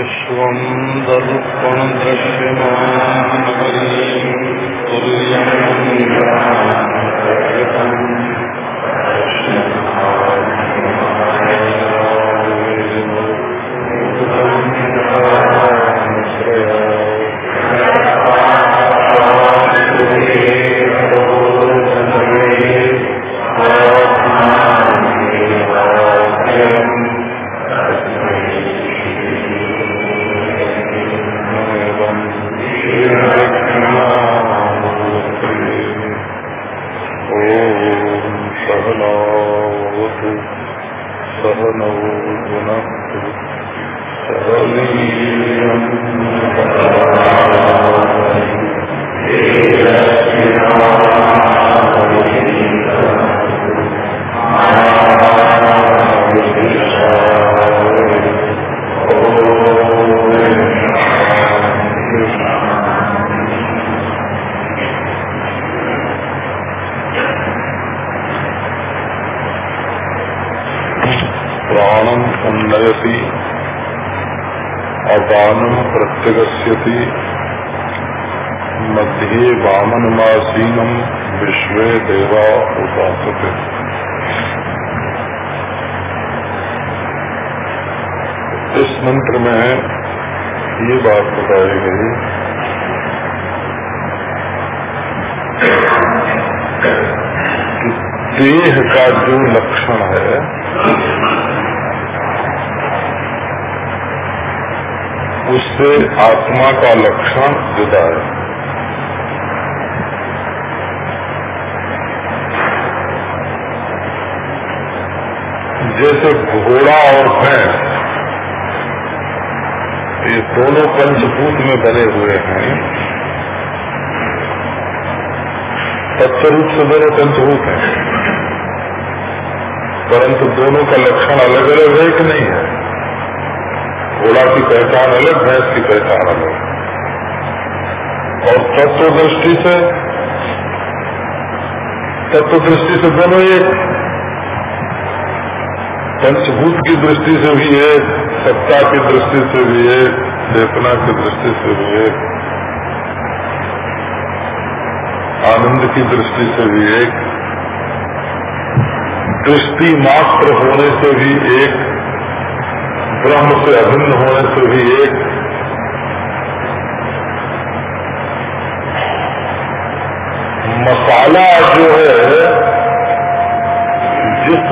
विश्वं दर्पण प्रत्यगस्यति मध्ये वामनमासीनम विश्व देवा उपासते इस मंत्र में ये बात बताई गई कि देह का जो लक्षण है उससे आत्मा का लक्षण जुदा है जैसे घोड़ा और भैंस। ये दोनों पंचभूत में बने हुए हैं। तत्व रूप से दोनों पंचभूत हैं। परंतु दोनों का लक्षण अलग अलग है कि नहीं है? घोड़ा की पहचान अलग, भैंस की पहचान अलग। और तत्व दृष्टि से तत्व दृष्टि से दोनों एक। पंचभूत की दृष्टि से भी एक सत्ता की दृष्टि से भी एक चेतना की दृष्टि से भी एक आनंद की दृष्टि से भी एक, दृष्टि मात्र होने से भी एक, ब्रह्म से अभिन्न होने से भी एक। मसाला जो है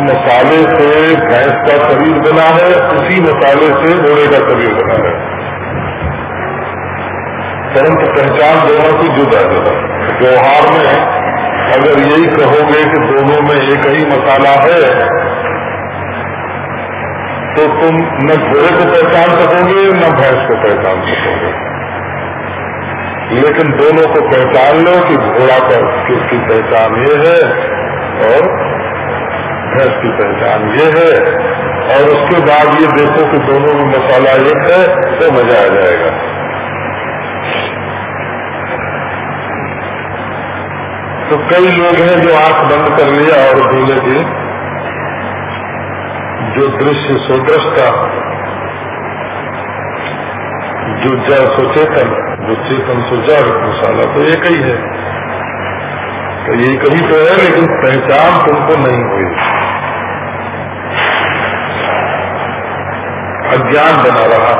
मसाले से भैंस का शरीर बना है, उसी मसाले से घोड़े का शरीर बना है। परंतु पहचान दोनों की जुदा जुदा व्यवहार में अगर यही कहोगे कि दोनों में एक ही मसाला है तो तुम न घोड़े को पहचान सकोगे, न भैंस को पहचान सकोगे। लेकिन दोनों को पहचान लो कि घोड़ा का किसकी पहचान ये है और भैंस की पहचान ये है और उसके बाद ये देखो कि दोनों में मसाला एक है तो मज़ा आ जाएगा। तो कई लोग हैं जो आँख बंद कर लिया और दूल्हे की जो दृश्य सुदृष्टा जो जड़ सुचेतन, जो चेतन सुजड़, मसाला तो एक ही है। तो ये कहीं तो है, लेकिन पहचान तुमको नहीं हुई। अज्ञान बना रहा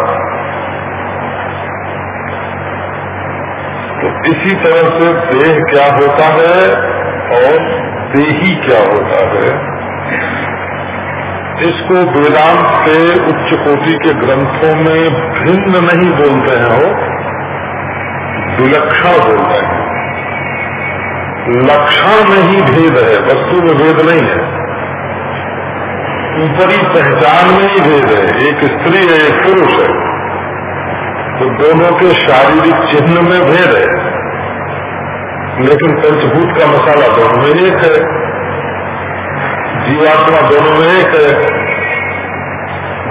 तो इसी तरह से देह क्या होता है और देही क्या होता है, इसको वेदांत के उच्च कोटि के ग्रंथों में भिन्न नहीं बोलते हैं वो, विलक्षण बोलते हैं। लक्षण में ही भेद है, वस्तु में भेद नहीं है। ऊपरी पहचान में ही भेद है। एक स्त्री है, एक पुरुष है। तो दोनों के शारीरिक चिन्ह में भेद है। लेकिन पंचभूत का मसाला दोनों में एक है। जीवात्मा दोनों में एक है।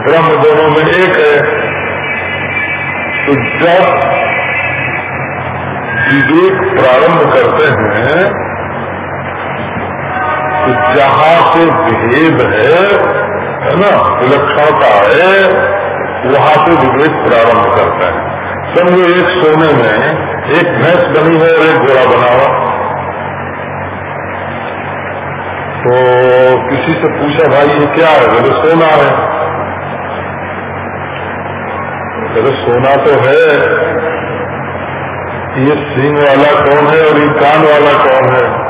ब्रह्म दोनों में एक है। तो जब विवेक प्रारंभ करते हैं जहाँ से भेद है है ना, विलक्षणता है, वहाँ से विवेक प्रारंभ करता है। समझो, एक सोने में एक भैंस बनी है और एक घोड़ा बना हुआ। तो किसी से पूछा, भाई, ये क्या है? बोले, सोना है। बोले, सोना तो है। ये सिंह वाला कौन है और ये कान वाला कौन है?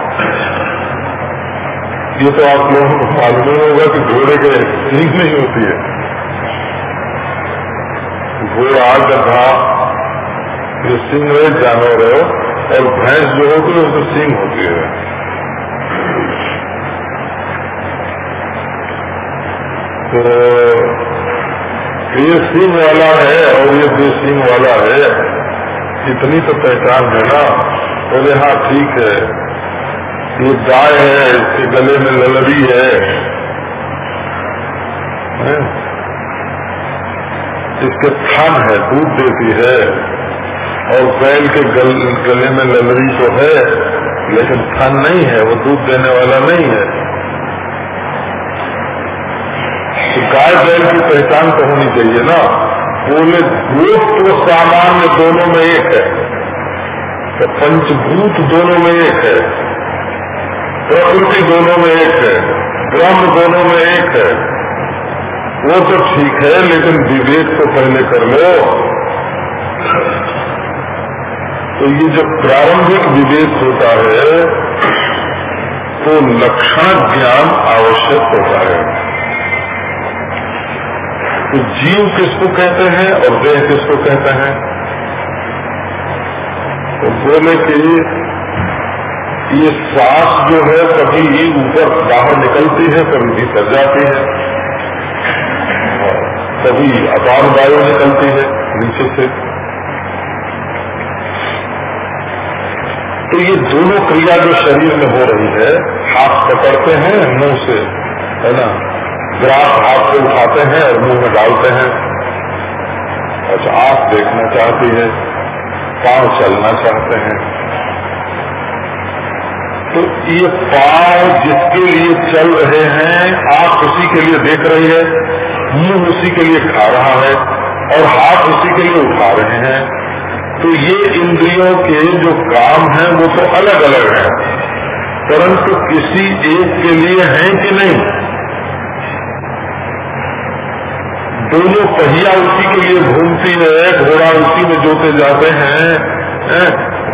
ये तो आप लोगों को मालूम होगा कि घोड़े के सिंह नहीं होती है। घोड़ा गधा ये सिंह जानवर है, और भैंस जो होती है, उसमें सिंह होती है। तो ये सिंह वाला है, और ये दो सिंह वाला है, इतनी तो पहचान है ना, बोले हाँ ठीक है। ये गाय है इसके गले में ललड़ी है? इसके थन है दूध देती है। और बैल के गल, गले में ललरी तो है लेकिन थन नहीं है वो दूध देने वाला नहीं है। तो गाय बैल की पहचान तो होनी चाहिए ना। बोले भूत तो सामान्य दोनों में एक है। तो पंचभूत दोनों में एक है। प्रकृति दोनों में एक है ब्रह्म दोनों में एक है। वो तो ठीक है, लेकिन विवेक तो पहले कर लो। तो ये जो प्रारंभिक विवेक होता है तो लक्षण ज्ञान आवश्यक होता है। तो जीव किसको कहते हैं और देह किसको कहते हैं? तो बोले कि ये सांस जो है कभी ही ऊपर बाहर निकलती है, कभी भीतर जाती है। कभी अपार वायु निकलती है नीचे से। तो ये दोनों क्रिया जो शरीर में हो रही है, हाथ पकड़ते हैं, मुँह से, है ना? ग्रास हाथ से उठाते हैं और मुँह में डालते हैं। अच्छा आँख देखना चाहती है, पाँव चलना चाहते हैं। तो ये पाँव जिसके लिए चल रहे हैं, आँख उसी के लिए देख रही है, मुँह उसी के लिए खा रहा है, और हाथ उसी के लिए उठा रहे हैं। तो ये इंद्रियों के जो काम हैं, वो तो अलग अलग हैं। परंतु किसी एक के लिए हैं कि नहीं? दोनों पहिया उसी के लिए घूमती है, घोड़ा उसी में जोते जाते है?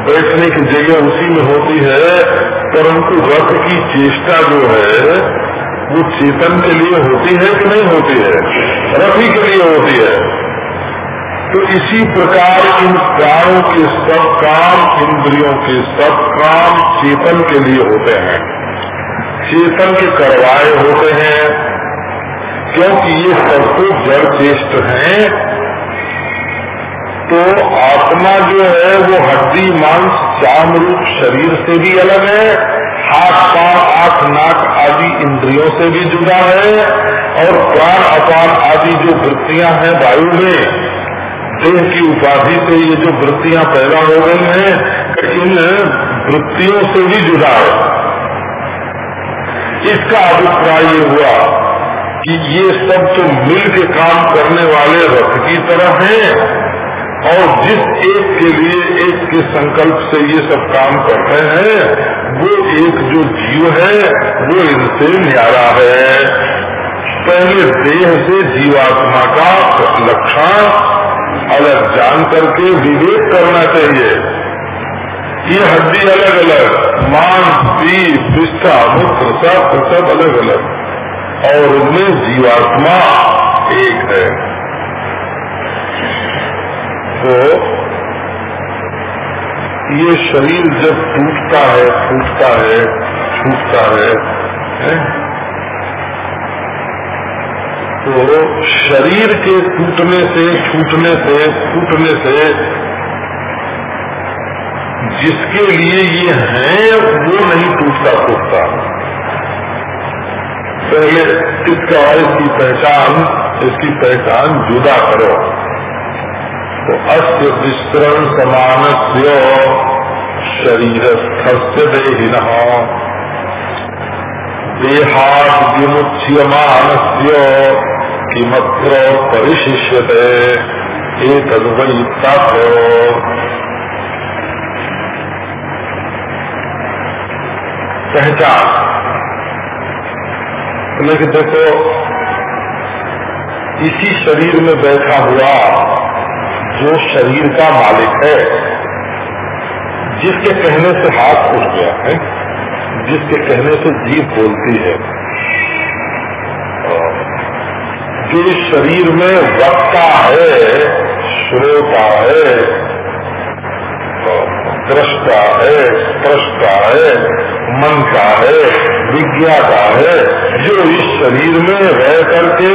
बैठने की जगह उसी में होती है, परंतु रथ की चेष्टा जो है, वो चेतन के लिए होती है कि नहीं होती है? रथ ही के लिए होती है। तो इसी प्रकार इन प्राणों के सब काम, इंद्रियों के सब काम चेतन के लिए होते हैं। चेतन के करवाए होते हैं, क्योंकि ये सबको जड़ चेष्ट हैं तो आत्मा जो है, वो हड्डी, मांस चाम रूप शरीर से भी अलग है, हाथ, पाँव, आँख, नाक आदि इंद्रियों से भी जुड़ा है, और प्राण, अपान आदि जो वृत्तियाँ हैं वायु में, देह की उपाधि से ये जो वृत्तियाँ पैदा हो गई हैं इन वृत्तियों से भी जुड़ा है। इसका अभिप्राय ये हुआ कि ये सब जो मिल के काम करने वाले रथ की तरह हैं और जिस एक के लिए एक के संकल्प से ये सब काम कर रहे हैं, वो एक जो जीव है, वो इनसे न्यारा है। पहले देह से जीवात्मा का लक्षण अलग जान करके विवेक करना चाहिए। ये हड्डी अलग अलग मांस पीप पिष्ठा, मूत्र, सब सब अलग अलग और उनमें जीवात्मा एक है। तो ये शरीर जब टूटता है फूटता है छूटता है, है? तो शरीर के टूटने से छूटने से फूटने से जिसके लिए ये है वो नहीं टूटता फूटता पहले इसका इसकी पहचान इसकी पहचान जुदा करो तो अस्त विस्तरण समान से शरीर स्थस्य देहिन। देहात विमुच्यमान किमत्र परिशिष्यते? एक तदवई पहचान। लेकिन देखो, इसी शरीर में बैठा हुआ जो शरीर का मालिक है, जिसके कहने से हाथ उठ गया है, जिसके कहने से जीव बोलती है, जो इस शरीर में वक्ता है, श्रोता है, दृष्टा है, स्पृष्टा है मन का है विज्ञा का है, जो इस शरीर में रह करके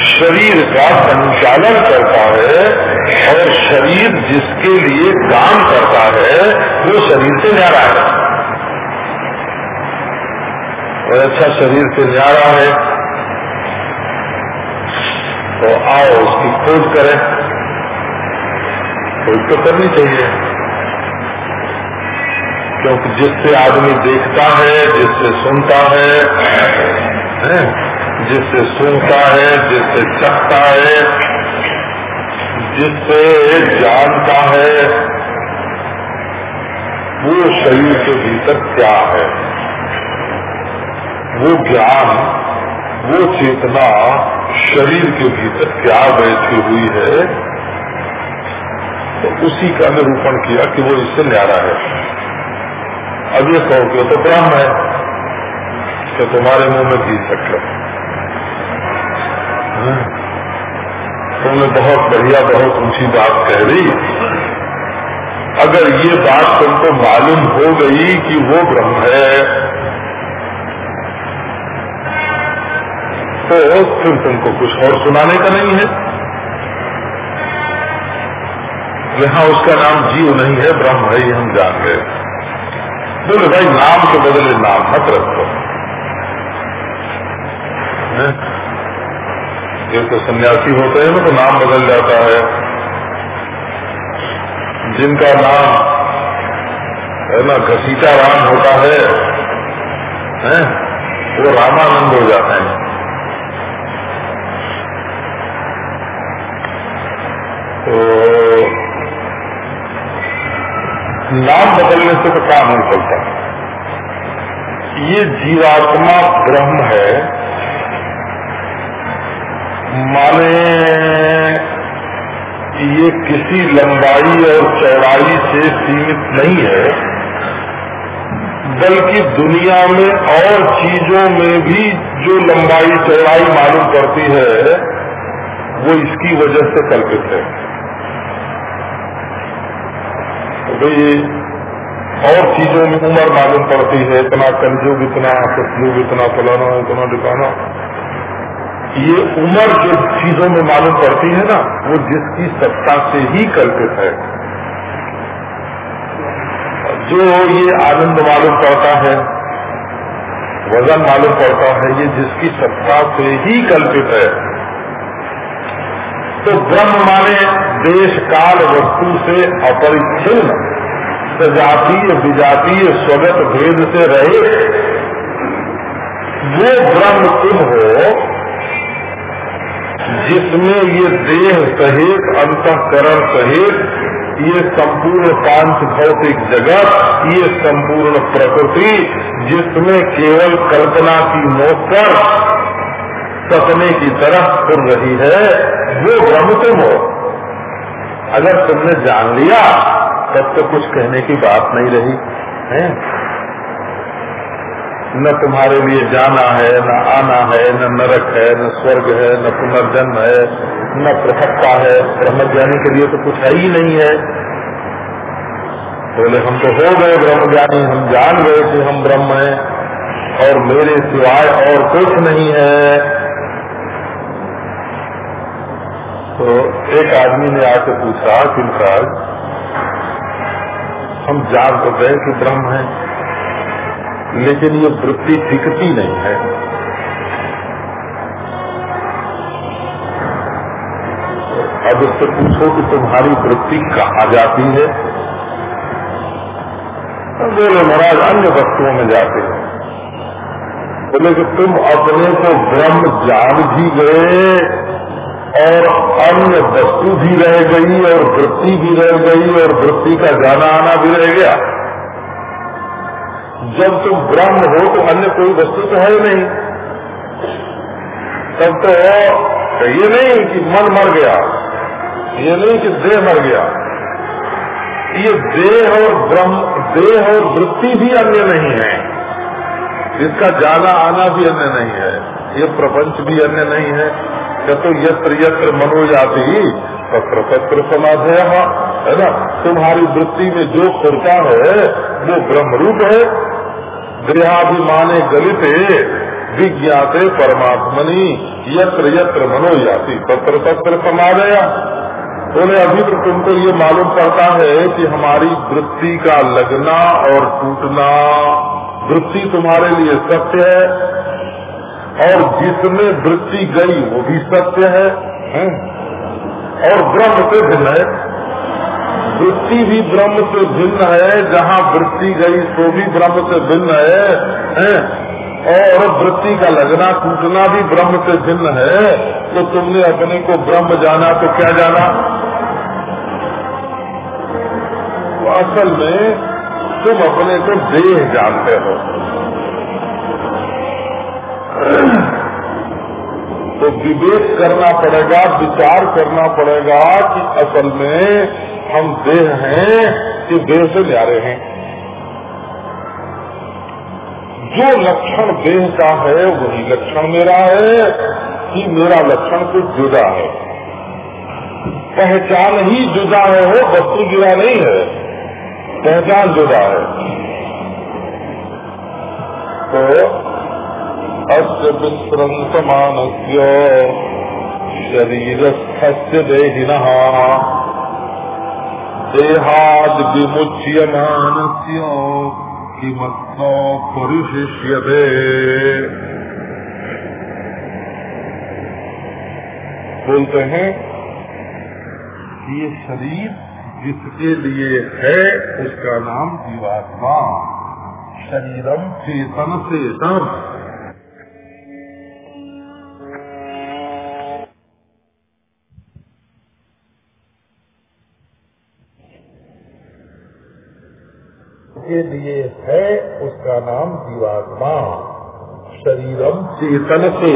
शरीर का संचालन करता है और शरीर जिसके लिए काम करता है वो शरीर से न्यारा है। और अच्छा शरीर से न्यारा है तो आओ उसकी खोज करें। खोज तो करनी चाहिए। क्योंकि जिससे आदमी देखता है जिससे सुनता है, है? जिससे सुनता है, जिससे चखता है, जिससे जानता है, वो शरीर के भीतर क्या है? वो ज्ञान, वो चेतना शरीर के भीतर क्या बैठी हुई है? तो उसी का निरूपण किया कि वो इससे न्यारा है। अब ये कहो कि तो ब्रह्म है कि तुम्हारे मुँह में घी शक्कर तुमने बहुत बढ़िया, बहुत ऊँची बात कह दी। अगर ये बात तुमको मालूम हो गई कि वो ब्रह्म है तो फिर तुमको कुछ और सुनाने का नहीं है। यहाँ उसका नाम जीव नहीं है, ब्रह्म है हम जान गए। बोले, भाई, नाम के बदले नाम मत रखो। ये तो सन्यासी होते हैं ना तो नाम बदल जाता है। जिनका नाम है ना घसीटा राम होता है, है वो रामानंद हो जाते हैं। तो नाम बदलने से तो काम नहीं चलता। ये जीवात्मा ब्रह्म है माने ये किसी लंबाई और चौड़ाई से सीमित नहीं है, बल्कि दुनिया में और चीज़ों में भी जो लंबाई चौड़ाई मालूम पड़ती है, वो इसकी वजह से कल्पित है। तो भाई और चीज़ों में उम्र मालूम पड़ती है, इतना कंजुग इतना सतयुग, इतना फलाना, इतना दिखाना ये उम्र जो चीज़ों में मालूम पड़ती है ना, वो जिसकी सत्ता से ही कल्पित है। जो ये आनंद मालूम पड़ता है, वज़न मालूम पड़ता है, ये जिसकी सत्ता से ही कल्पित है। तो ब्रह्म माने देश, काल, वस्तु से अपरिच्छिन्न, सजातीय, विजातीय, स्वगत भेद से रहे वो ब्रह्म तुम हो जिसमें ये देह सहित, अंतकरण सहित, ये संपूर्ण पाँच भौतिक जगत, ये संपूर्ण प्रकृति, जिसमें केवल कल्पना की मौत पर सपने की तरह खुल रही है, वो ब्रह्म तुम हो। अगर तुमने जान लिया, तब तो कुछ कहने की बात नहीं रही, है? न तुम्हारे लिए जाना है, न आना है, न नरक है, न स्वर्ग है, न पुनर्जन्म है, न पृथकता है। ब्रह्म ज्ञानी के लिए तो कुछ है ही नहीं है। बोले हम तो हो गए ब्रह्मज्ञानी हम जान गए कि हम ब्रह्म हैं, और मेरे सिवाय और कुछ नहीं है। तो एक आदमी ने आके पूछा कि हम जान तो गए कि ब्रह्म है। लेकिन ये वृत्ति टिकती नहीं है। अब उससे पूछो कि तुम्हारी वृत्ति कहाँ जाती है? बोले, महाराज, अन्य वस्तुओं में जाते हैं। बोले कि तुम अपने को ब्रह्म जान भी गए और अन्य वस्तु भी रह गई और वृत्ति भी रह गई और वृत्ति का जाना आना भी रह गया। जब तुम ब्रह्म हो तो अन्य कोई वस्तु तो है नहीं। तब तो ये नहीं कि मन मर गया, ये नहीं कि देह मर गया। ये देह और ब्रह्म, देह और वृत्ति भी अन्य नहीं है। इसका जाना आना भी अन्य नहीं है, ये प्रपंच भी अन्य नहीं है। या तो यत्र यत्र मनो जाती तत्र तत्र समाधय, है ना? तुम्हारी वृत्ति में जो खुरता है, वो ब्रह्म रूप है गृहाभिमाने गलित विज्ञाते परमात्मनी यत्र यत्र मनो जाती तत्र तत्र समाधय बोले अभी तो तुमको ये मालूम पड़ता है कि हमारी वृत्ति का लगना और टूटना वृत्ति तुम्हारे लिए सत्य है और जिसमें वृत्ति गई वो भी सत्य है, है? और ब्रह्म से भिन्न है वृत्ति भी ब्रह्म से भिन्न है जहाँ वृत्ति गई तो भी ब्रह्म से भिन्न है, है? और वृत्ति का लगना टूटना भी ब्रह्म से भिन्न है तो तुमने अपने को ब्रह्म जाना तो क्या जाना तो असल में तुम अपने को देह जानते हो तो विवेक करना पड़ेगा, विचार करना पड़ेगा कि असल में हम देह हैं, कि देह से न्यारे हैं। जो लक्षण देह का है, वही लक्षण मेरा है, कि मेरा लक्षण कुछ जुदा है। पहचान ही जुदा है हो वस्तु जुदा नहीं है। पहचान जुदा है। तो अस्य विस्रंसमानस्य शरीरस्थस्य देहिनः। देहाद् विमुच्यमानस्य किमत्तो परिशिष्यते। बोलते हैं कि ये शरीर जिसके लिए है, उसका नाम जीवात्मा। शरीरम चेतन से तम। के लिए है उसका नाम जीवात्मा। शरीरम चेतन से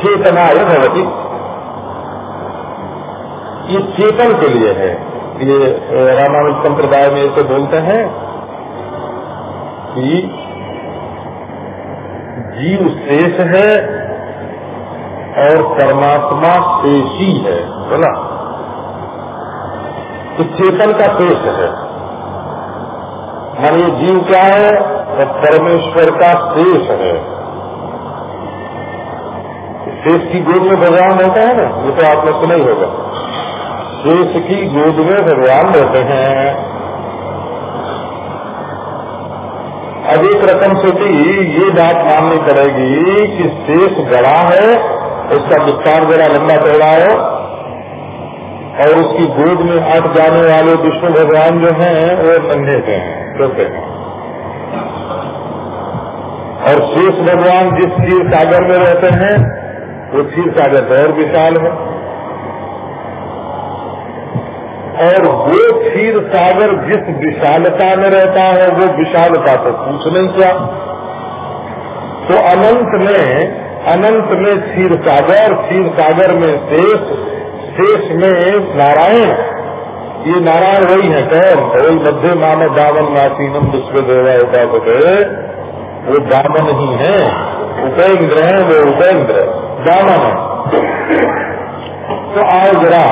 चेतनाय भवती। ये चेतन के लिए है। ये रामानुज संप्रदाय में ऐसे बोलते हैं कि जीव शेष है और परमात्मा शेषी है बोला तो चेतन का शेष है। मानिए जीव क्या है? तो परमेश्वर का शेष है। शेष की गोद में भगवान रहते हैं ना? ये तो आपने सुना ही होगा। शेष की गोद में भगवान रहते हैं। अब एक रकम से भी ये बात माननी पड़ेगी कि शेष गड़ा है, उसका विस्तार जरा लंबा चौड़ा है और उसकी गोद में अट जाने वाले विष्णु भगवान जो हैं, वो नन्हे से हैं। छोटे हैं और शेष भगवान जिस क्षीर सागर में रहते हैं, वो क्षीर सागर और विशाल है। और वो क्षीर सागर जिस विशालता में रहता है, वो विशालता तो पूछ नहीं क्या। तो अनंत में अनंत में क्षीर सागर क्षीर सागर में शेष शेष में नारायण। ये नारायण वही है कौन वही मध्य मानव दामन नासीनम विश्व देवा उपासक वो दामन ही है। उपेन्द्र है, वो उपेन्द्र दामन। है तो आओ जरा।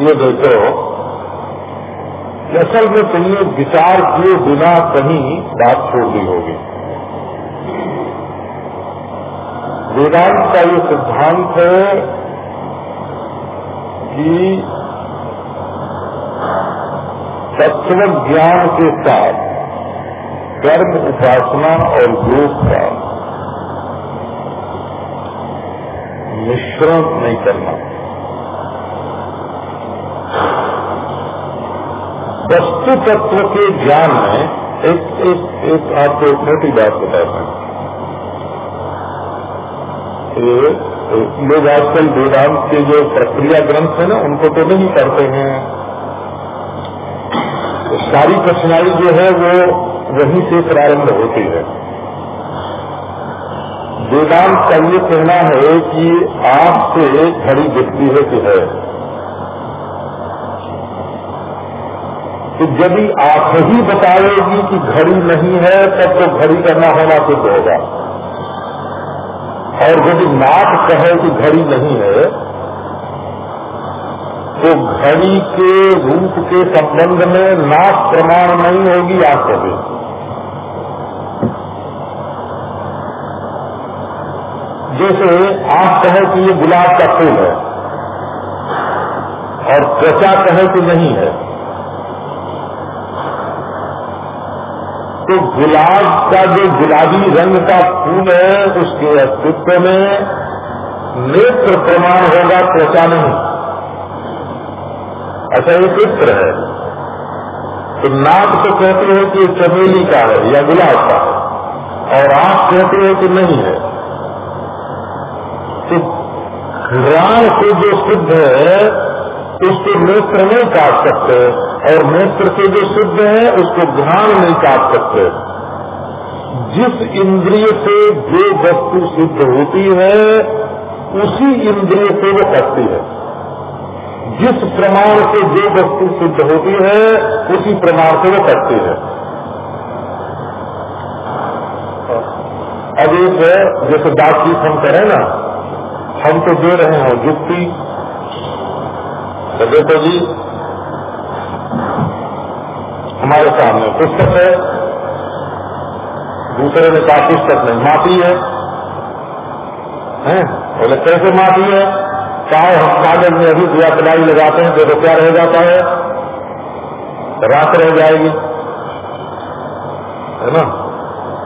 ये देखो। असल में तुमने विचार किए बिना कहीं बात छोड़ दी होगी। वेदांत का ये सिद्धांत है कि तत्व ज्ञान के साथ, कर्म, उपासना और योग का मिश्रण नहीं करना। वस्तु तत्व के ज्ञान में एक एक एक आपको एक मोटी बात बताता हूँ। लोग आजकल वेदांत के जो प्रक्रिया ग्रंथ है ना, उनको तो नहीं करते हैं। तो सारी कठिनाई जो है, वो वहीं से प्रारंभ होती है। वेदांत का ये कहना है कि आप से घड़ी दिखती है कि है। तो यदि आप ही बताएगी कि घड़ी नहीं है, तब तो घड़ी का होना सिद्ध होगा। और यदि नाक कहे कि घड़ी नहीं है तो घड़ी के रूप के संबंध में नाक प्रमाण नहीं होगी आप कभी जैसे आप कहे कि ये गुलाब का फूल है, और त्वचा कहे कि नहीं है तो गुलाब का जो गुलाबी रंग का फूल है, उसके अस्तित्व में नेत्र प्रमाण होगा, त्वचा नहीं। अच्छा ये चित्र है। तो नाक तो कहते हैं कि चमेली का है, या गुलाब का है, और आप कहते हैं कि नहीं है। तो घृणाण से जो सिद्ध है, उसको नेत्र नहीं काट सकते। और नेत्र से जो शुद्ध है, उसको ध्यान नहीं काट सकते। जिस इंद्रिय से जो वस्तु सिद्ध होती है, उसी इंद्रिय से वो करती है। जिस प्रमाण से जो वस्तु सिद्ध होती है, उसी प्रमाण से वो करती है। अब एक जैसे बातचीत हम करें ना, हम तो दे रहे हैं युक्ति तो देखो जी हमारे सामने। पुस्तक है। दूसरे ने कहा, पुस्तक नहीं, माफ़ी है। बोले, कैसे माफ़ी है? चाहे हम कागज़ में अभी दिया पिलाई लगाते हैं तो क्या रह जाता है। रात रह जाएगी। है ना?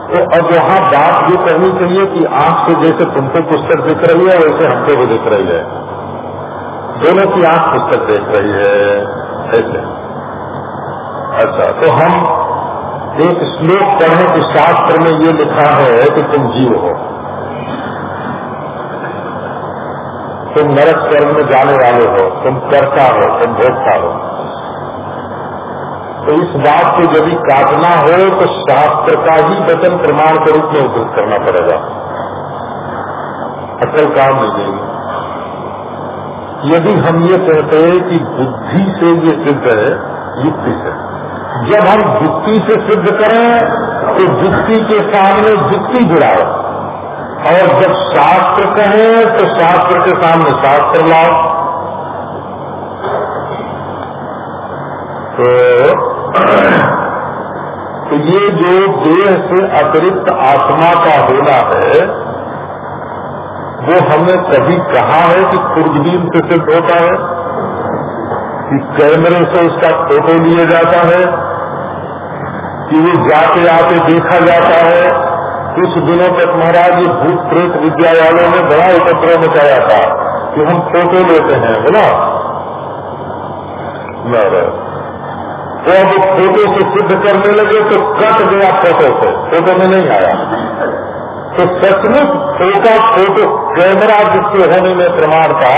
तो अब वहाँ बात ये करनी चाहिए कि आँख से जैसे तुमको पुस्तक दिख रही है, वैसे हमको भी दिख रही है। दोनों की आँख पुस्तक देख रही है। ऐसे। अच्छा तो हम एक श्लोक पढ़ने के शास्त्र में ये लिखा है कि तुम जीव हो। तुम नरक कर्म में जाने वाले हो, तुम कर्ता हो, तुम भोगता हो। तो इस बात को यदि काटना हो तो शास्त्र का ही वचन प्रमाण के रूप में उद्धृत करना पड़ेगा। असल काम नहीं देगी यदि हम ये कहते हैं कि बुद्धि से ये सिद्ध है, युक्ति से। जब हम जुक्ति से सिद्ध करें तो जुक्ति के सामने जुक्ति जुड़ाओ। और जब शास्त्र कहें तो शास्त्र के सामने शास्त्र लाओ। तो, तो ये जो देह से अतिरिक्त आत्मा का होना है वो हमने कभी कहा है कि खुर्दबीन से सिद्ध होता है। कि कैमरे से उसका फ़ोटो लिया जाता है कि वो जाते आते देखा जाता है। कुछ दिनों तक महाराज ये भूत प्रेत विद्या वालों ने बड़ा उपद्रव मचाया था कि हम फ़ोटो लेते हैं बोला तो अब फ़ोटो से सिद्ध करने लगे तो कट गया फ़ोटो से। फ़ोटो में नहीं आया। तो सचमुच फ़ोटो फ़ोटो, कैमरा जिसके होने में प्रमाण था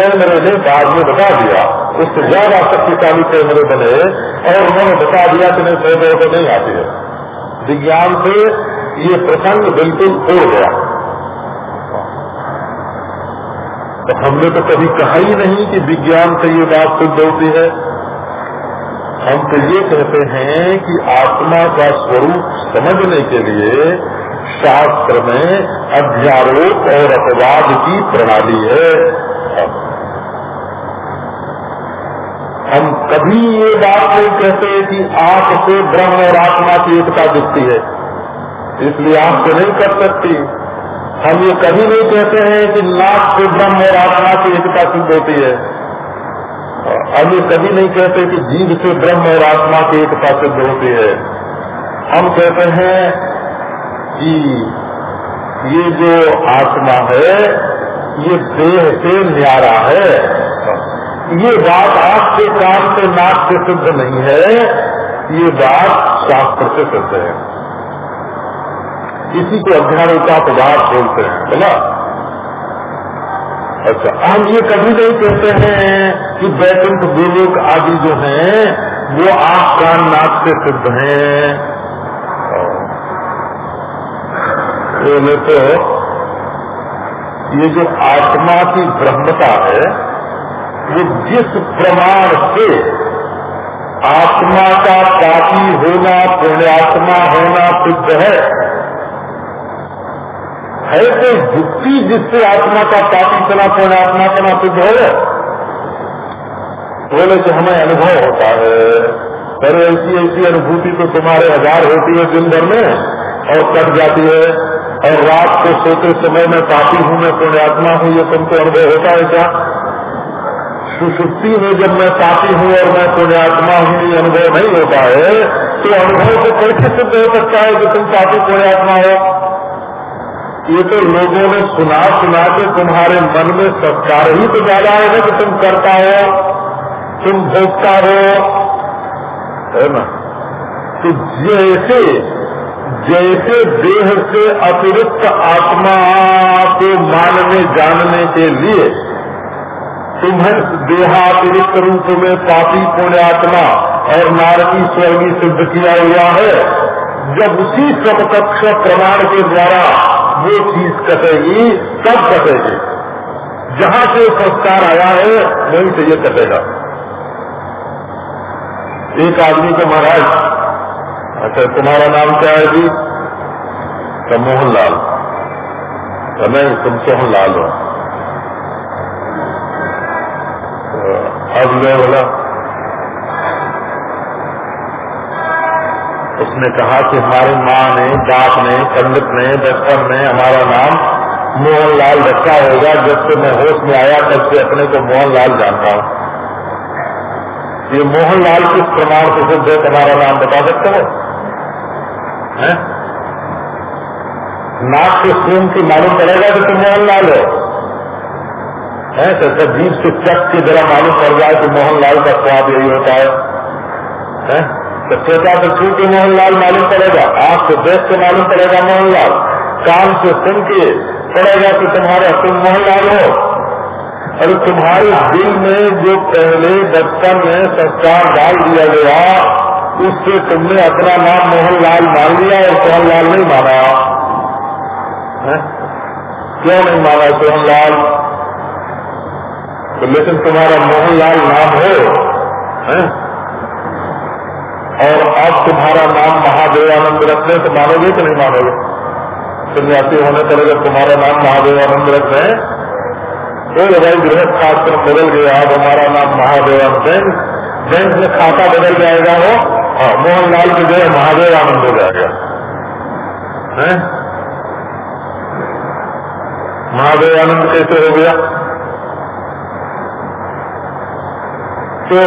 कैमरे ने बाद में बता दिया। उससे ज़्यादा शक्तिशाली कैमरे बने, और उन्होंने बता दिया कि नहीं कैमरे को नहीं आती है। विज्ञान से ये प्रसंग बिल्कुल हो गया। तो हमने तो कभी कहा ही नहीं कि विज्ञान से ये बात सिद्ध होती है। हम तो ये कहते हैं कि आत्मा का स्वरूप समझने के लिए शास्त्र में अध्यारोप और अपवाद की प्रणाली है। हम कभी ये बात नहीं कहते कि आँख से ब्रह्म और आत्मा की एकता दिखती है। इसलिए आँख से नहीं कर सकती। हम ये कभी नहीं कहते हैं कि नाक से ब्रह्म और आत्मा की एकता सिद्ध होती है। हम ये कभी नहीं कहते कि जीव से ब्रह्म और आत्मा की एकता सिद्ध होती है। हम कहते हैं कि ये जो आत्मा है, ये देह से न्यारा है। ये बात से कान से नाक से सिद्ध नहीं है। ये बात शास्त्र से सिद्ध है। इसी को अध्यारों का पदार्थ बोलते हैं बोला अच्छा हम ये कभी नहीं कहते हैं कि बैकुंठ गोलोक आदि जो हैं, वो आख कान नाक से सिद्ध हैं। बोले तो ये जो आत्मा की ब्रह्मता है वो जिस प्रमाण से आत्मा का पापी होना, पुण्यात्मा होना सिद्ध है है तो युक्ति जिससे आत्मा का पापी चला पुण्यात्मा चला सिद्ध हो, बोले कि हमें अनुभव होता है। पर ऐसी ऐसी अनुभूति तो तुम्हारे हज़ार होती है दिन भर में, और कट जाती है, और रात को सोते समय मैं पापी हूँ, मैं पुण्यात्मा हूँ, ये तुमको अनुभव होता है क्या? सुसुप्ति में जब मैं पापी हूँ और मैं पुण्यात्मा हूँ, ये अनुभव नहीं होता है तो अनुभव से कैसे सिद्ध हो सकता है कि तुम पापी पुण्यात्मा हो? ये तो लोगों ने सुना सुना के तुम्हारे मन में संस्कार ही तो ज़्यादा है ना कि तुम करता हो, तुम भोगता हो। है ना? तो जैसे जैसे देह से अतिरिक्त आत्मा को मानने, जानने के लिए तुम्हें देहातिरिक्त रूप में पापी पुण्य आत्मा और नारकी स्वर्गी सिद्ध किया हुआ है। जब उसी समकक्ष प्रमाण के द्वारा वो चीज़ कटेगी तब कटेगी जहाँ से संस्कार आया है, वहीं से ये कटेगा एक आदमी को महाराज अच्छा तुम्हारा नाम क्या है जी? तो मोहनलाल। तो नहीं तुम सोहनलाल हो। अब जो बोला, उसने कहा कि हमारी माँ ने, बाप ने, पंडित ने बचपन ने हमारा नाम मोहनलाल रखा होगा, जब से मैं होश में आया, तब से अपने को मोहनलाल जानता हूँ। ये मोहनलाल किस प्रमाण से सिद्ध है? तुम्हारा नाम बता सकते हो? नाक के सून की मालूम पड़ेगा कि तुम मोहनलाल हो। है तो सब जीव से चक की जरा मालूम पड़ जाए कि मोहनलाल का स्वाद यही होता है, है? तो चेता से छू के मोहनलाल मालूम पड़ेगा। आँख से देख के मालूम पड़ेगा मोहनलाल कान से सुन के पड़ेगा कि तुम्हारा तुम मोहनलाल हो। और तुम्हारे दिल में जो पहले बचपन में संस्कार डाल दिया गया उससे तुमने अपना नाम मोहनलाल मान लिया और सोहनलाल नहीं माना। है? क्यों नहीं माना सोहनलाल तो लेकिन तुम्हारा मोहनलाल नाम हो, है? और अब तुम्हारा नाम महादेवानंद रखने तो मानोगे कि नहीं मानोगे? सन्यासी होने पर अगर तुम्हारा नाम महादेवानंद रखने तो भाई गृहस्थ आश्रम बदल गया, अब हमारा नाम महादेवानंद बैंक में खाता बदल जाएगा वो हाँ मोहनलाल की जगह महादेव आनंद हो जाएगा। महादेव आनंद कैसे हो गया? तो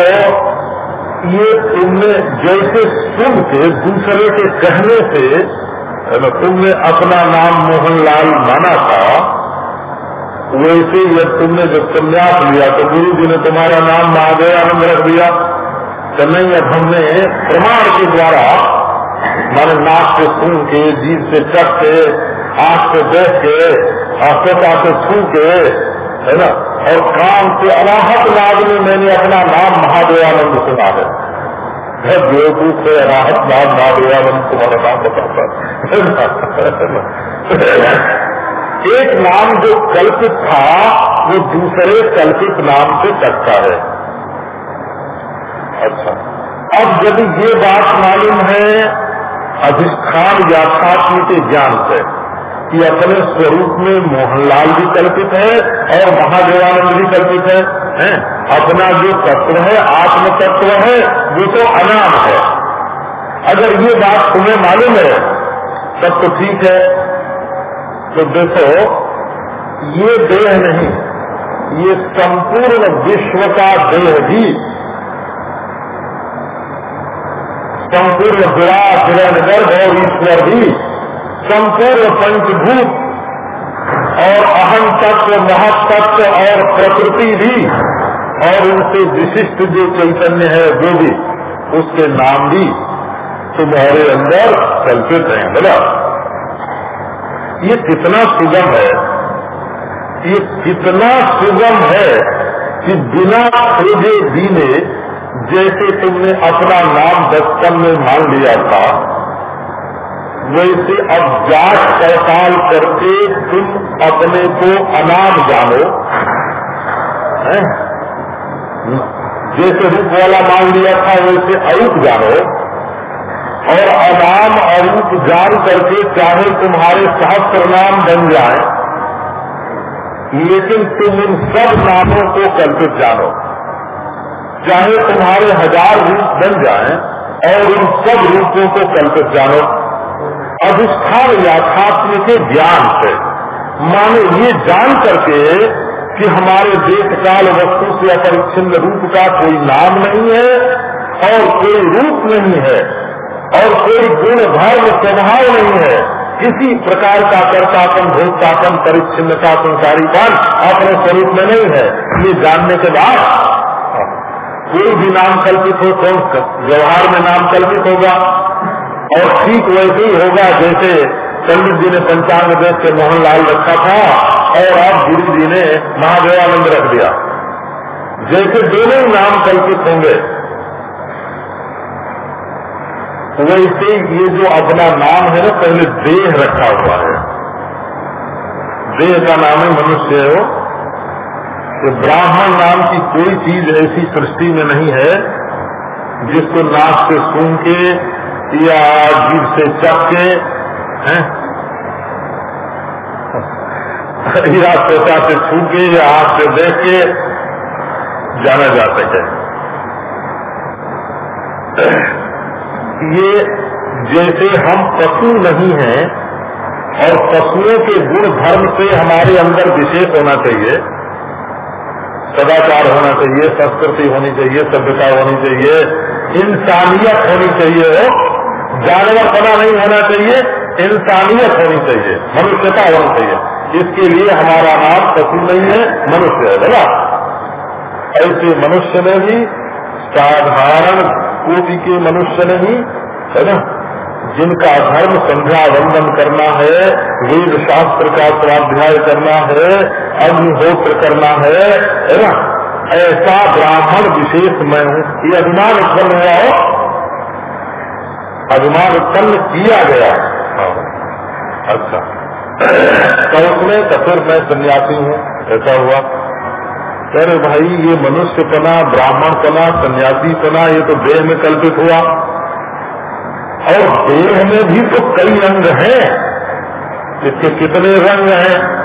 ये तुमने जैसे सुन के दूसरे के कहने से तुमने अपना नाम मोहनलाल माना था, वैसे जब तुमने जब संन्यास लिया तो गुरु जी ने तुम्हारा नाम महादेव आनंद रख दिया। तो नहीं, अब हमने प्रमाण के द्वारा, माने नाक से सुन के जीव से चख के आँख से देख के आस्था से छू के है ना? और काम से अनाहत नाग में मैंने अपना नाम महादेवानंद सुना है बेवकूफ़ से अनाहत नाम महादेवानंद तुम्हारा नाम बताता एक नाम जो कल्पित था, वो दूसरे कल्पित नाम से कटता है। अच्छा। अब यदि ये बात मालूम है, अधिष्ठान याथात्म के ज्ञान से। कि अपने स्वरूप में मोहनलाल भी कल्पित है और महादेवानंद भी कल्पित है, हैं? अपना जो तत्व है आत्म तत्व है वो तो अनाम है अगर ये बात तुम्हें मालूम है तब तो ठीक है तो देखो ये देह नहीं ये संपूर्ण विश्व का देह भी संपूर्ण विराट हिरण गर्भ और ईश्वर भी संपूर्ण पंचभूत और अहम तत्व महत्व और प्रकृति भी और उनसे विशिष्ट जो चैतन्य है वो भी, उसके नाम भी तुम्हारे अंदर कल्पित हैं, बोला। ये कितना सुगम है, ये कितना सुगम है कि बिना खोजे दीने जैसे तुमने अपना नाम बचपन में मान लिया था वैसे अब जाँच पड़ताल करके तुम अपने को अनाम जानो। है? जैसे रूप वाला मान लिया था, वैसे अरूप जानो। और अनाम अरूप जान करके चाहे तुम्हारे सहस्त्र नाम बन जाए, लेकिन तुम इन सब नामों को कल्पित जानो। चाहे तुम्हारे हज़ार रूप बन जाए, और इन सब रूपों को कल्पित जानो। अधिष्ठान याथात्म के ज्ञान से। माने ये जान करके कि हमारे देश काल वस्तु से अपरिच्छिन्न रूप का कोई नाम नहीं है और कोई रूप नहीं है और कोई गुण धर्म स्वभाव नहीं है। किसी प्रकार का कर्तापन, भोक्तापन परिच्छिन्नता संसारीपन अपने स्वरूप में नहीं है। ये जानने के बाद कोई भी नाम कल्पित हो तो व्यवहार में नाम कल्पित होगा। और ठीक वैसे ही होगा जैसे पंडित जी ने पंचांग देश के मोहनलाल रखा था और अब गुरु जी ने महादेवानंद रख दिया। जैसे दोनों नाम कल्पित होंगे वैसे ये जो अपना नाम है ना, पहले देह रखा हुआ है। देह का नाम है मनुष्य हो तो ब्राह्मण नाम की कोई चीज़ ऐसी सृष्टि में नहीं है जिसको नाक से सुन के या जीव से चख के या त्वचा से छू के या हाथ से देख के जाना जा सके। ये जैसे हम पशु नहीं हैं, और पशुओं के गुण धर्म से हमारे अंदर विशेष होना चाहिए, सदाचार होना चाहिए, संस्कृति होनी चाहिए, सभ्यता होनी चाहिए, इंसानियत होनी चाहिए जानवर पना नहीं होना चाहिए, इंसानियत होनी चाहिए, मनुष्यता होनी चाहिए। इसके लिए हमारा नाम पशु नहीं है, मनुष्य है बोला ऐसे मनुष्य ने भी, साधारण कोटि के मनुष्य नहीं है ना? जिनका धर्म संध्या वंदन करना है वेद शास्त्र का स्वाध्याय करना है, अग्निहोत्र करना है है ना? ऐसा ब्राह्मण विशेष मैं हूँ, ये अभिमान उत्पन्न हुआ हो अभिमान उत्पन्न किया गया। हाँ। अच्छा। तो उसमें तो फिर मैं सन्यासी हूँ, ऐसा हुआ। अरे भाई, ये मनुष्य पना ब्राह्मण पना सन्यासी पना ये तो देह में कल्पित हुआ। और देह में भी तो कई अंग हैं इसके कितने रंग हैं।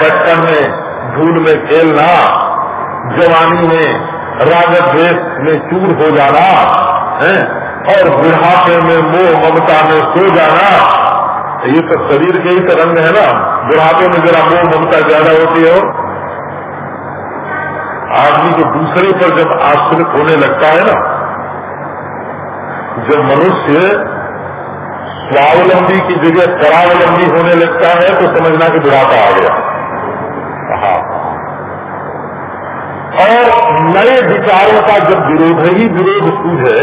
बचपन में, धूल में खेलना, जवानी में रागत देश में चूर हो जाना, है। और बुढ़ापे में मोह, ममता में सो जाना। ये तो शरीर के ही तरंग है ना। बुढ़ापे में जरा मोह, ममता ज़्यादा होती है आदमी को दूसरे पर जब आश्रित होने लगता है ना, जब मनुष्य स्वावलंबी की जगह परावलंबी होने लगता है तो समझना कि बुढ़ापा आ गया। हाँ। और नए विचारों का जब विरोध ही विरोध सूझे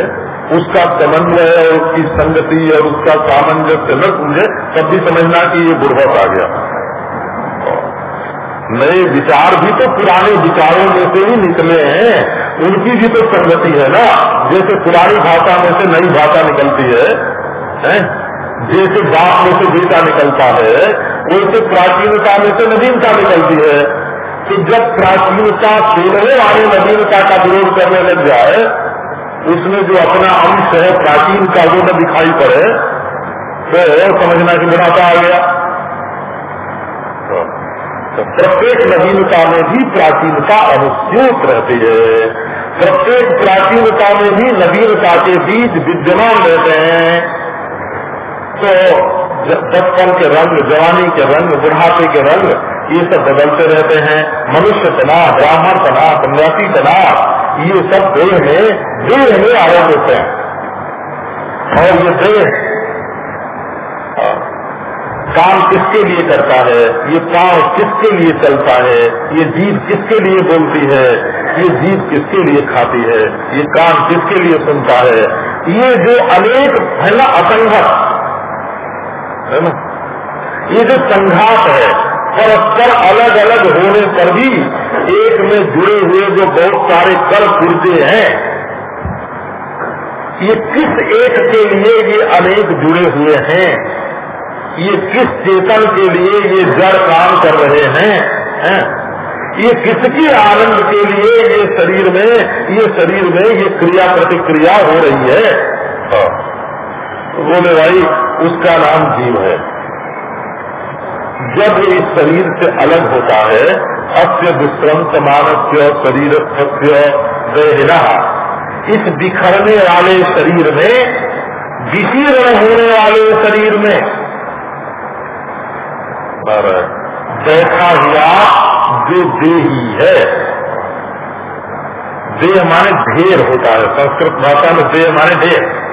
उसका समन्वय और उसकी संगति और उसका सामंजस्य न सूझे तब भी समझना कि ये बुढ़वत आ गया। नए विचार भी तो पुराने विचारों में से ही निकले हैं। उनकी भी तो संगति है ना। जैसे पुरानी भाषा में से नई भाषा निकलती है, है? जैसे बाप में से बेटा निकलता है वैसे प्राचीनता में से नवीनता निकलती है। तो जब प्राचीनता सोलह वाली नवीनता का विरोध करने लग जाए उसमें जो अपना अंश है, प्राचीन का वो दिखाई पड़े तो समझना कि बुढ़ापा आ गया। तो प्रत्येक नवीनता में भी प्राचीनता अनुस्यूत रहती है। प्रत्येक प्राचीनता में भी नवीनता के बीच विद्यमान रहते हैं। तो बचपन के रंग, जवानी के रंग, बुढ़ापे के रंग, ये सब बदलते रहते हैं। मनुष्य तना ब्राह्मण तना सन्यासी तना ये सब देह में देह में आरोपित है। और ये देह काम किसके लिए करता है? ये पाँव किसके लिए चलता है? ये जीव किसके लिए बोलती है? ये जीव किसके लिए खाती है? ये कान किसके लिए सुनता है? ये जो अनेक है ना असंगत है ना? ये जो संघात है परस्पर अलग अलग होने पर भी एक में जुड़े हुए जो बहुत सारे कर पुर्जे हैं, ये किस एक के लिए ये अनेक जुड़े हुए हैं ये किस चेतन के लिए ये जड़ काम कर रहे हैं है? ये किसके आनंद के लिए ये शरीर में, ये शरीर में ये क्रिया प्रतिक्रिया हो रही है हाँ। तो बोले भाई, उसका नाम जीव है जब इस शरीर से अलग होता है, अस्य विश्रम समानस्य शरीर देहना। इस बिखरने वाले शरीर में विशीर्ण होने वाले शरीर में। बैठा हुआ जो देही है, देह माने ढेर होता है, संस्कृत भाषा में देह माने ढेर।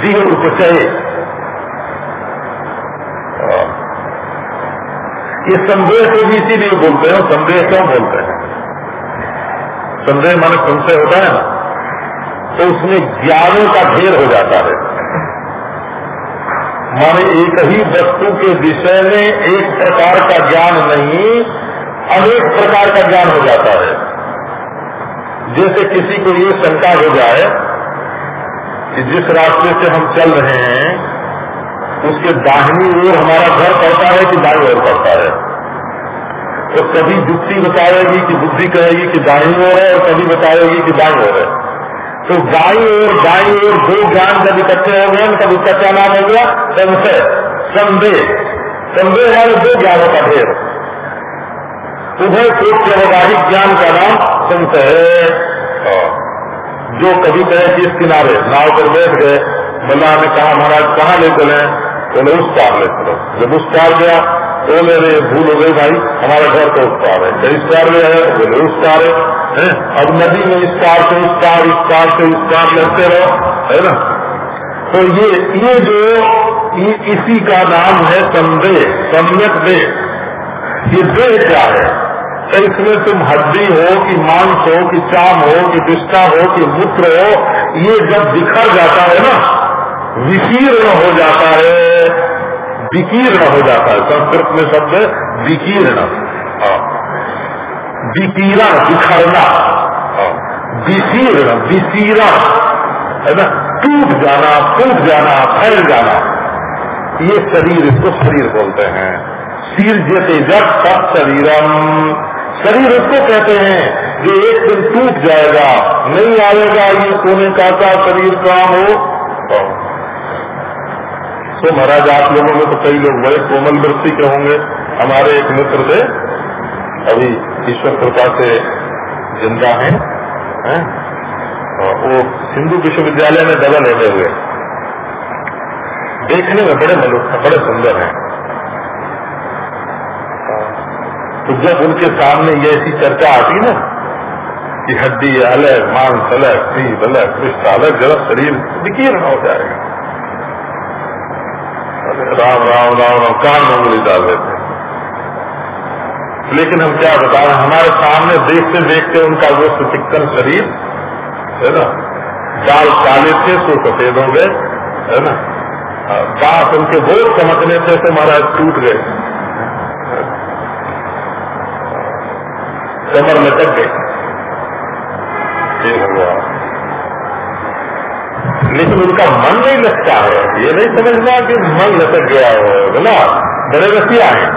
देह उपचय। ये संदेह को भी इसीलिए बोलते हैं, संदेह क्यों बोलते हैं? संदेह माने संशय होता है ना तो उसमें ज्ञानों का ढेर हो जाता है। माने एक ही वस्तु के विषय में एक प्रकार का ज्ञान नहीं, अनेक प्रकार का ज्ञान हो जाता है। जैसे किसी को ये शंका हो जाए कि जिस रास्ते से हम चल रहे हैं उसके दाहिनी ओर हमारा घर पड़ता है कि दाई ओर पड़ता है? तो कभी युक्ति बताएगी कि बुद्धि कहेगी कि दाहिनी ओर है और कभी बताएगी कि दाई ओर है। तो गाई और गाई और दो ज्ञान जब इकट्ठे हो गए, तब उसका क्या नाम हो गया? संशय, संदेह। संदेह वाले दो ज्ञानों का ढेर उभय एक व्यवहारिक ज्ञान का नाम संशय है। जो कभी कहे कि इस किनारे, नाव पर बैठ गए मल्ला ने कहा, महाराज, कहाँ ले चले? बोले उस पार ले चलो जब उस पार गया तो मेरे भूल हो गई, भाई, हमारा घर तो उस पार है। इस पार में है बोले उस पार है? अब नदी में इस पार से उस पार इस पार से इस पार लगते रहो। है ना? तो ये ये जो, ये इसी का नाम है संदेह, सम्यक देह। ये देह क्या है? तो इसमें तुम हड्डी हो, कि मांस हो, कि चाम हो, कि विष्ठा हो, कि मूत्र हो, ये जब बिखर जाता है ना विकीर्ण हो जाता है। विकीर्ण हो जाता है। संस्कृत में शब्द विकीर्ण। हाँ। विकीरण बिखरना विशीर्ण विशीरण है ना? टूट जाना, फूट जाना, फैल जाना। ये शरीर इसको शरीर बोलते हैं। सिर जैसे जब सब शरीरम। शरीर उसको कहते हैं जो एक दिन टूट जाएगा, नहीं आएगा। ये सोने का का शरीर काम हो। तो महाराज, आप लोगों में तो कई लोग बड़े कोमल वृत्ति के होंगे। हमारे एक मित्र थे, अभी ईश्वर कृपा से ज़िंदा हैं, है? वो हिंदू विश्वविद्यालय में दवा लेते हुए। देखने में बड़े मनुष्य बड़े सुंदर हैं। तो जब उनके सामने ये ऐसी चर्चा आती ना, कि हड्डी अलग, मांस अलग पीप अलग, पृष्ठ अलग, जरा शरीर विकीर्ण हो जाएगा। राम राम राम राम, कान में उंगली डाल देते लेकिन हम क्या बताएँ हमारे सामने देखते देखते उनका वो सुचिक्कन शरीर, है ना? बाल काले थे तो सफ़ेद हो गए, है ना? दांत उनके बहुत चमकने थे तो महाराज टूट गए। कमर लटक गई। लेकिन उनका मन नहीं लगता है। ये नहीं समझना कि मन लटक गया हो ना? बड़े रसिया है।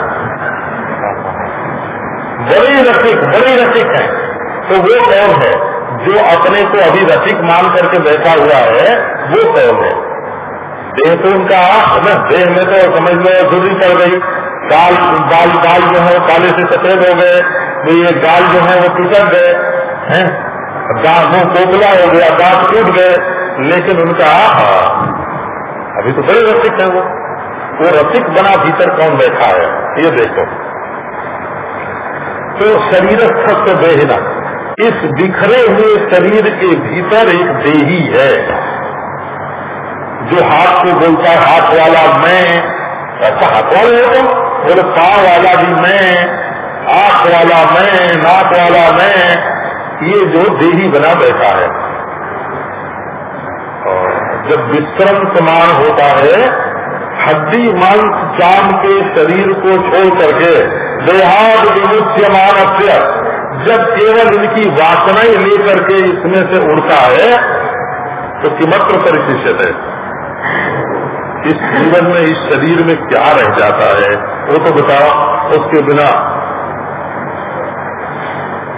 बड़ी रसिक बड़ी रसिक है। तो वो कौन है? जो अपने को अभी रसिक मान करके बैठा हुआ है, वो कौन है? देह तो उनका ना? देह में तो समझ लो धुरी पड़ गई। गाल गाल गाल जो है काले से सफ़ेद हो गए। तो ये गाल जो है वो टूट गए, हैं? मुँह कोकला हो गया, दांत टूट गए। लेकिन उनका अभी तो बड़े रसिक है वो। वो रसिक बना भीतर कौन बैठा है? ये देखो। तो शरीर सत्य देहना। इस बिखरे हुए शरीर के भीतर एक देही है, जो हाथ को बोलता है, हाथ वाला मैं। ऐसा हाथ वाले हो तो? बोले, पाँव वाला भी मैं, आँख वाला मैं, नाक वाला मैं। ये जो देही बना बैठा है। जब विक्रम समान होता है, हड्डी मांस चाम के शरीर को छोड़ करके देहाद विमुच्यमान जब केवल इनकी वासनाएँ लेकर के इसमें से उड़ता है तो किमत्र परिशिष्ट है। इस जीवन में, इस शरीर में क्या रह जाता है, वो तो बताओ, उसके बिना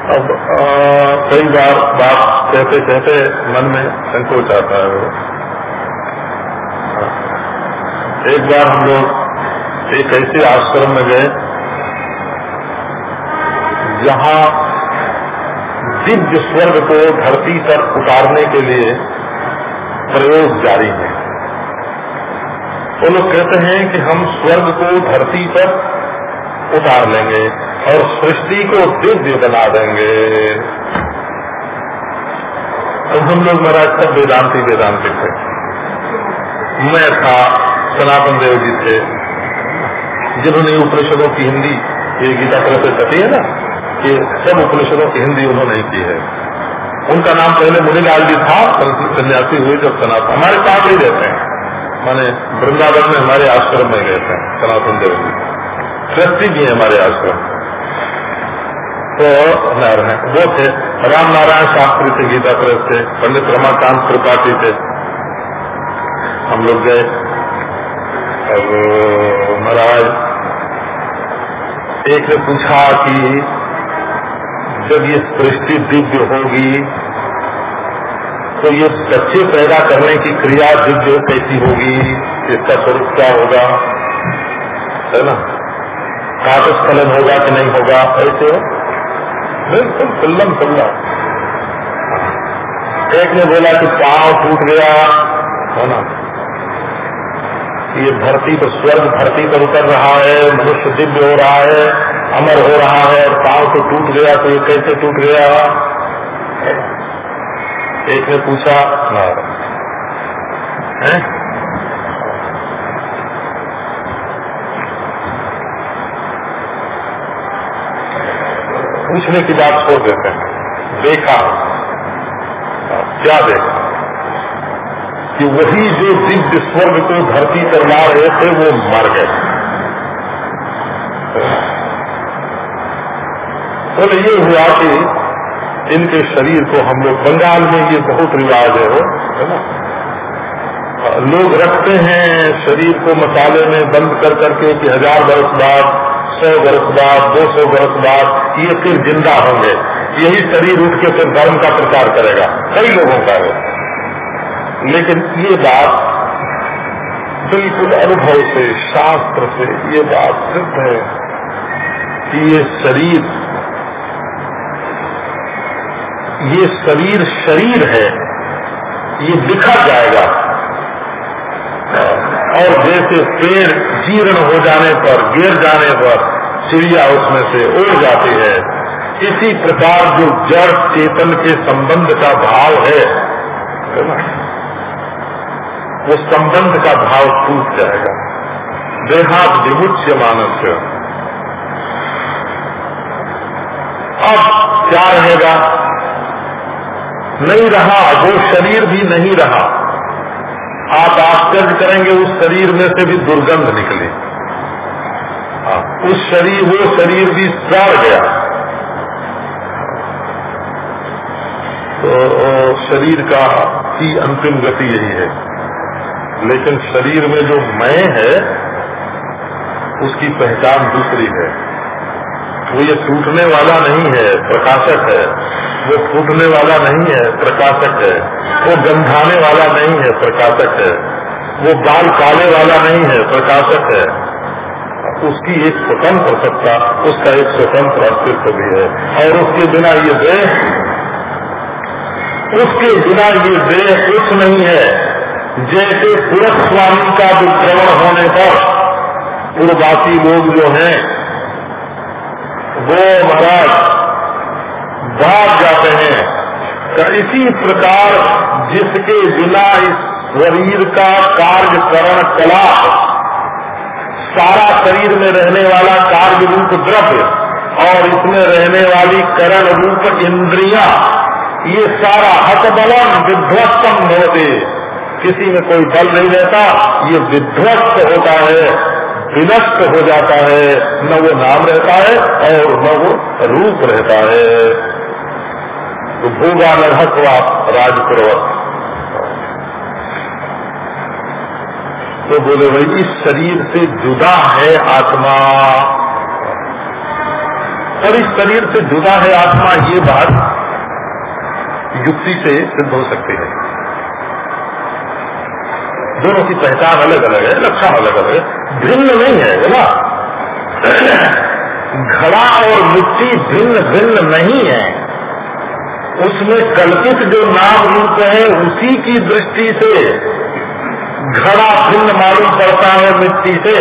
अब कई बार बात कहते कहते मन में संकोच आता है वो। एक बार हम लोग एक ऐसे आश्रम में गए, जहाँ दिव्य स्वर्ग को धरती पर उतारने के लिए प्रयोग जारी है। वो लोग कहते हैं कि हम स्वर्ग को धरती पर उतार लेंगे और सृष्टि को दिव्य बना देंगे। तो हम लोग महाराज सब वेदांति वेदांति थे। मैं था सनातन देव जी थे, जिन्होंने उपनिषदों की हिंदी, ये गीता से कटी है ना, कि सब उपनिषदों की हिंदी उन्होंने की है। उनका नाम पहले मुनिलाल जी था सन्यासी हुए जब सनातन। हमारे साथ ही रहते हैं। माने वृंदावन में हमारे आश्रम में रहते हैं सनातन देव जी। ट्रस्टी भी है हमारे आश्रम तो नारायण, वो थे राम नारायण शास्त्री थे, गीता प्रेस थे, पंडित रमाकांत त्रिपाठी थे। हम लोग गए। और महाराज, एक ने पूछा कि जब ये सृष्टि दिव्य होगी तो ये बच्चे पैदा करने की क्रिया दिव्य कैसी होगी? इसका स्वरूप क्या होगा? है ना? कागज़ फलन होगा कि नहीं होगा? ऐसे बिल्कुल खुल्लम खुल्ला एक ने बोला कि पाँव टूट गया, है ना? ये धरती पर स्वर्ग धरती पर उतर रहा है, मनुष्य दिव्य हो रहा है, अमर हो रहा है, और पाँव तो टूट गया तो ये कैसे टूट गया? एक ने पूछा ना पूछने की बात छोड़ देते हैं। देखा। क्या देखा? कि वही जो दिव्य स्वर्ग को धरती पर ला रहे थे, वो मर गए। तो ये हुआ कि इनके शरीर को हम लोग बंगाल में ये बहुत रिवाज है है ना? लोग रखते हैं शरीर को मसाले में बंद कर करके कि हज़ार वर्ष बाद सौ वर्ष बाद, दो सौ वर्ष बाद ये फिर ज़िंदा होंगे। यही शरीर उठ के फिर धर्म का प्रचार करेगा। कई लोगों का है। लेकिन ये बात बिल्कुल अनुभव से, शास्त्र से ये बात सिद्ध है कि ये शरीर ये शरीर शरीर है, ये बिखर जाएगा। और जैसे पेड़ जीर्ण हो जाने पर, गिर जाने पर चिड़िया उसमें से उड़ जाती है। इसी प्रकार जो जड़ चेतन के संबंध का भाव है वो संबंध का भाव टूट जाएगा। देहात विमुच्य मानस अब क्या रहेगा? नहीं रहा, वो शरीर भी नहीं रहा। आप आश्चर्य करेंगे उस शरीर में से भी दुर्गंध निकली। हाँ, उस शरीर वो शरीर भी सड़ गया। तो शरीर का की अंतिम गति यही है। लेकिन शरीर में जो मैं है उसकी पहचान दूसरी है। वो ये टूटने वाला नहीं है, प्रकाशक है। वो फूटने वाला नहीं है, प्रकाशक है। वो गंधाने वाला नहीं है, प्रकाशक है। वो बाल काले वाला नहीं है, प्रकाशक है। उसकी एक स्वतंत्र सत्ता, उसका एक स्वतंत्र अस्तित्व भी है। और उसके बिना ये देह, उसके बिना ये देह कुछ नहीं है। जैसे पुरख स्वामी का विक्रमण होने पर पूर्ववासी लोग जो हैं वो महाराज भाग जाते हैं। इसी प्रकार जिसके बिना इस शरीर का कार्यकरण कला सारा शरीर में रहने वाला कार्य रूप द्रव्य और इसमें रहने वाली करण रूप इंद्रिया, ये सारा हतबलन विध्वस्तम होते। किसी में कोई बल नहीं रहता, ये विध्वस्त होता है। विनष्ट हो जाता है, न वो नाम रहता है और न वो रूप रहता है। तो भोगा नभत्वा राजपुरवत तो बोले भाई, इस शरीर से जुदा है आत्मा। और इस शरीर से जुदा है आत्मा, ये बात युक्ति से सिद्ध हो सकती है। दोनों की पहचान अलग अलग है लक्षण अलग अलग है, भिन्न नहीं है बोला घड़ा और मिट्टी भिन्न भिन्न नहीं है। उसमें कल्पित जो नाम रूप है, उसी की दृष्टि से घड़ा भिन्न मालूम पड़ता है मिट्टी से।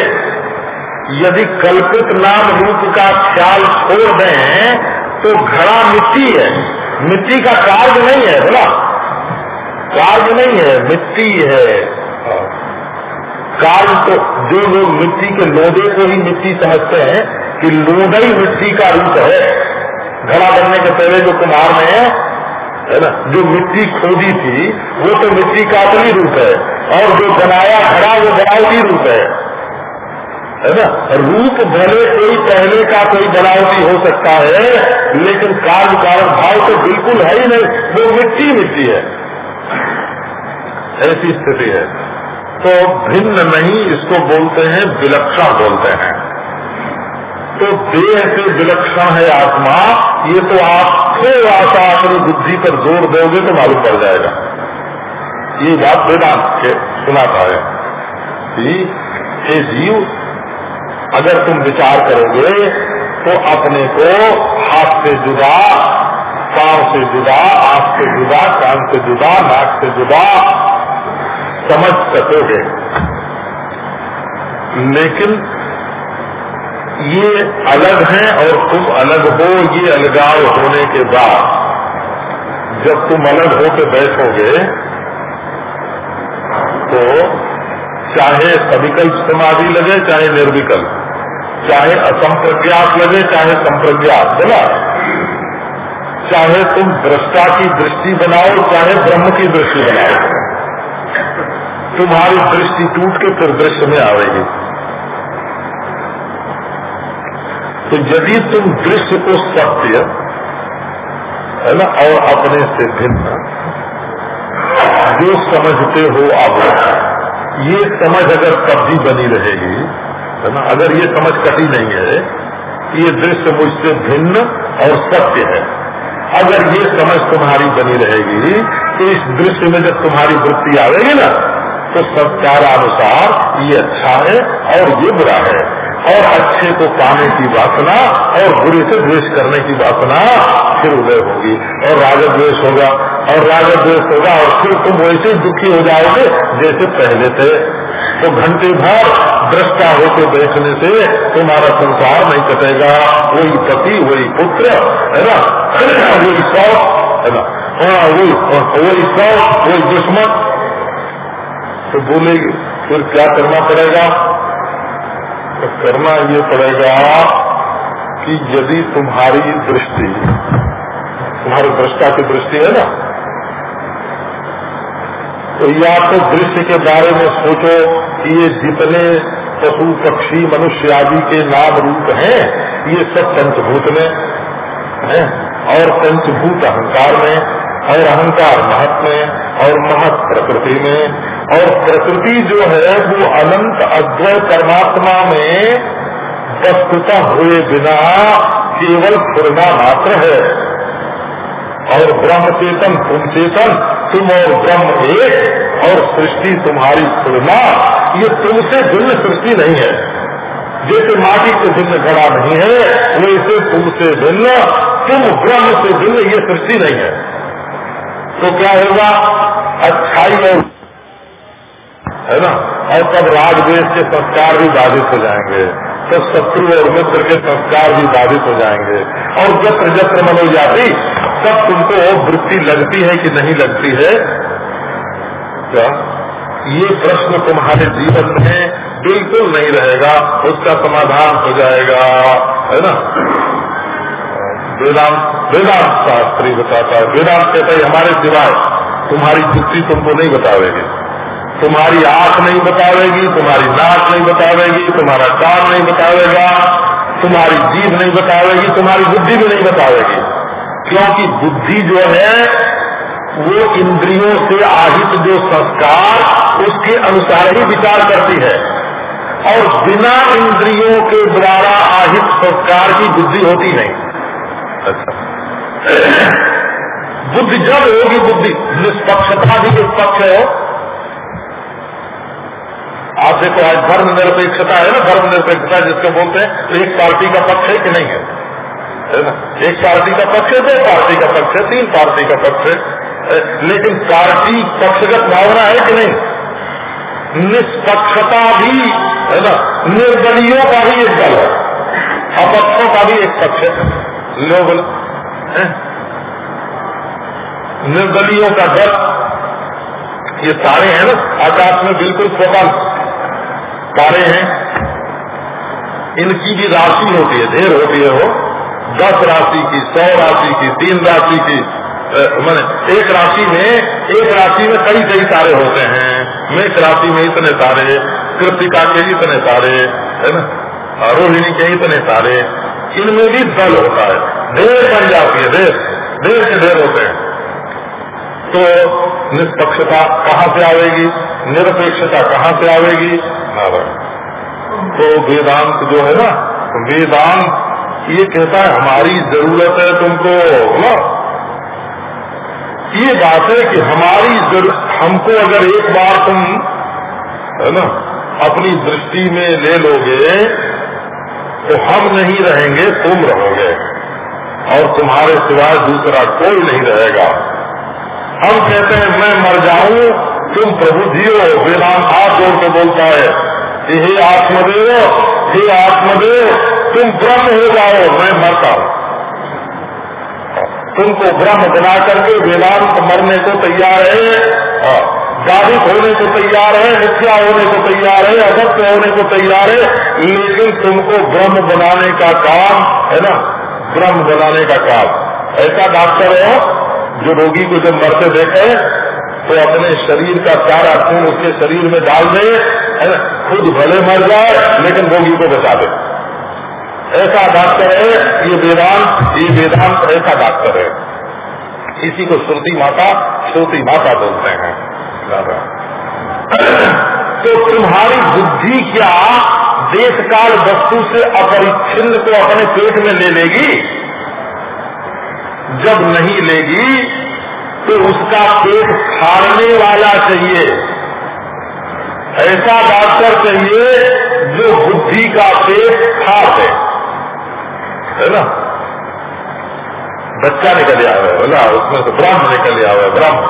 यदि कल्पित नाम रूप का ख्याल छोड़ दें तो घड़ा मिट्टी है। मिट्टी का कार्य नहीं है बोला कार्य नहीं है, मिट्टी है। कार्य तो जो लोग मिट्टी के लोदे को ही मिट्टी समझते हैं कि लोदा ही मिट्टी का रूप है। घड़ा बनने के पहले जो कुमार ने है ना, जो मिट्टी खोदी थी, वो तो मिट्टी का असली रूप है। और जो बनाया घड़ा, वो बनावटी रूप है। है ना, रूप भले कोई पहले का कोई बनावटी हो सकता है, लेकिन कार्य कारण भाव तो बिल्कुल है ही नहीं। वो मिट्टी मिट्टी है। ऐसी स्थिति है। तो भिन्न नहीं, इसको बोलते हैं विलक्षण बोलते हैं। तो देह से विलक्षण है आत्मा, ये तो आप थोड़ा सा अपनी बुद्धि पर ज़ोर दोगे तो मालूम पड़ जाएगा। ये बात वेदांत के सुनाता है। कि हे जीव, अगर तुम विचार करोगे तो अपने को हाथ से जुदा, पाँव से जुदा, आँख से जुदा, कान से जुदा, नाक से जुदा समझ सकोगे। लेकिन ये अलग हैं और तुम अलग हो, ये अलगाव होने के बाद जब तुम अलग होकर बैठोगे तो चाहे सविकल्प समाधि लगे, चाहे निर्विकल्प, चाहे असंप्रज्ञात लगे, चाहे संप्रज्ञात बोला चाहे तुम दृष्टा की दृष्टि बनाओ, चाहे ब्रह्म की दृष्टि बनाओ। तुम्हारी दृष्टि टूट के फिर दृश्य में आवेगी तो यदि तुम दृश्य को सत्य, है ना, और अपने से भिन्न, जो समझते हो आप ये समझ अगर भी बनी रहेगी, है ना, अगर ये समझ कटी नहीं है, कि ये दृश्य मुझसे भिन्न और सत्य है। अगर ये समझ तुम्हारी बनी रहेगी तो इस दृश्य में जब तुम्हारी वृत्ति आवेगी ना तो सत्यानुसार ये अच्छा है और ये बुरा है। और अच्छे को पाने की वासना और बुरे से द्वेष करने की वासना फिर उदय होगी। और राजद द्वेष होगा, और राजद द्वेष होगा, और फिर तुम वैसे दुखी हो जाओगे जैसे पहले थे। तो घंटे भर दृष्टा होकर बैठने से तुम्हारा संसार नहीं कटेगा। वही पति, वही पुत्र, है ना? वही सौ, है ना? हाँ वही सौ, वही दुश्मन तो बोलेगी, फिर क्या करना पड़ेगा? तो करना ये पड़ेगा कि यदि तुम्हारी दृष्टि, तुम्हारी दृष्टा की दृष्टि है ना? तो या तो दृश्य के बारे में सोचो कि ये जितने पशु पक्षी मनुष्य आदि के नाम रूप हैं, ये सब पंचभूत में हैं, और पंचभूत अहंकार में, और अहंकार महत्व में, और महत प्रकृति में और प्रकृति जो है, वो अनंत अद्वय परमात्मा में वस्तुता हुए बिना केवल फुरना मात्र है। और ब्रह्म चेतन तुम चेतन, तुम और ब्रह्म एक, और सृष्टि तुम्हारी फुरना ये तुमसे भिन्न सृष्टि नहीं है। जैसे माटी से भिन्न घड़ा नहीं है, वैसे तुमसे भिन्न, तुम ब्रह्म से भिन्न ये सृष्टि नहीं है। तो क्या होगा? अच्छाई और है ना? और तब राजदेश के संस्कार भी बाधित हो जाएँगे। तो शत्रु और मित्र के संस्कार भी बाधित हो जाएँगे। और जत्र जत्र मनोजाति, तब तुमको वृत्ति लगती है कि नहीं लगती है? क्या? ये प्रश्न तुम्हारे जीवन में बिल्कुल नहीं रहेगा, उसका समाधान हो जाएगा। है ना? वेदांत वेदांत शास्त्री बताता है। वेदांत कहता है, हमारे सिवाय तुम्हारी युक्ति तुमको नहीं बतावेगी। तुम्हारी आँख नहीं बतावेगी, तुम्हारी नाक नहीं बतावेगी, तुम्हारा कान नहीं बतावेगा, तुम्हारी जीव नहीं बतावेगी, तुम्हारी बुद्धि भी नहीं बतावेगी। क्योंकि बुद्धि जो है, वो इंद्रियों से आहित जो संस्कार, उसके अनुसार ही विचार करती है। और बिना इंद्रियों के द्वारा आहित संस्कार की बुद्धि होती नहीं। अच्छा बुद्धि जब होगी, बुद्धि, निष्पक्षता भी निष्पक्ष है देखो, आज धर्म निरपेक्षता है ना? धर्म निरपेक्षता जिसको बोलते हैं तो एक पार्टी का पक्ष है कि नहीं है? ना? एक पार्टी का पक्ष है, दो पार्टी का पक्ष है, तीन पार्टी का पक्ष है। लेकिन पार्टी पक्षगत भावना है कि नहीं? निष्पक्षता भी, है ना? निर्दलियों का भी एक दल है। अपक्षों का भी एक पक्ष है। लोग निर्दलियों का दल, ये सारे हैं ना? आकाश में बिल्कुल स्वतंत्र। तारे हैं, इनकी भी राशि होती है, ढेर होती है वो। दस राशि की, सौ राशि की, तीन राशि की मैंने एक राशि में, एक राशि में कई कई तारे होते हैं। मेष राशि में इतने तारे, कृतिका के इतने तारे, है ना? रोहिणी के इतने तारे, इनमें भी दल होता है। ढेर बन जाती है, ढेर ढेर के ढेर होते हैं। तो निष्पक्षता कहाँ से आवेगी? निरपेक्षता कहाँ से आवेगी? तो वेदांत जो है ना, वेदांत ये कहता है, हमारी ज़रूरत है तुमको, ना? ये बात है कि हमारी ज़रूरत हमको अगर एक बार तुम, है ना, अपनी दृष्टि में ले लोगे तो हम नहीं रहेंगे, तुम रहोगे। और तुम्हारे सिवाय दूसरा कोई नहीं रहेगा। हम कहते हैं, मैं मर जाऊँ, तुम प्रभु जियो। वेदांत हाथ जोड़ के बोलता है, हे आत्मदेव हे आत्मदेव, तुम ब्रह्म हो जाओ, मैं मरता हूँ। तुमको ब्रह्म बना करके वेदांत मरने को तैयार है बाधित होने को तैयार है, मिथ्या होने को तैयार है अगत्य होने को तैयार है, लेकिन तुमको ब्रह्म बनाने का काम, है ना, ब्रह्म बनाने का काम। ऐसा डॉक्टर हो जो रोगी को जब मरते देखे तो अपने शरीर का सारा खून उसके शरीर में डाल दे खुद भले मर जाए, लेकिन रोगी को बचा दे। ऐसा डॉक्टर है, ये वेदांत ये वेदांत ऐसा डॉक्टर है। इसी को श्रुति माता श्रुति माता बोलते हैं। तो तुम्हारी बुद्धि क्या देश काल वस्तु से अपरिच्छिन्न को अपने पेट में ले लेगी? जब नहीं लेगी तो उसका पेट फाड़ने वाला चाहिए। ऐसा डॉक्टर चाहिए जो बुद्धि का पेट फाड़ दे। है ना? बच्चा निकल आवे बोला उसमें तो ब्रह्म निकल आवे ब्रह्म।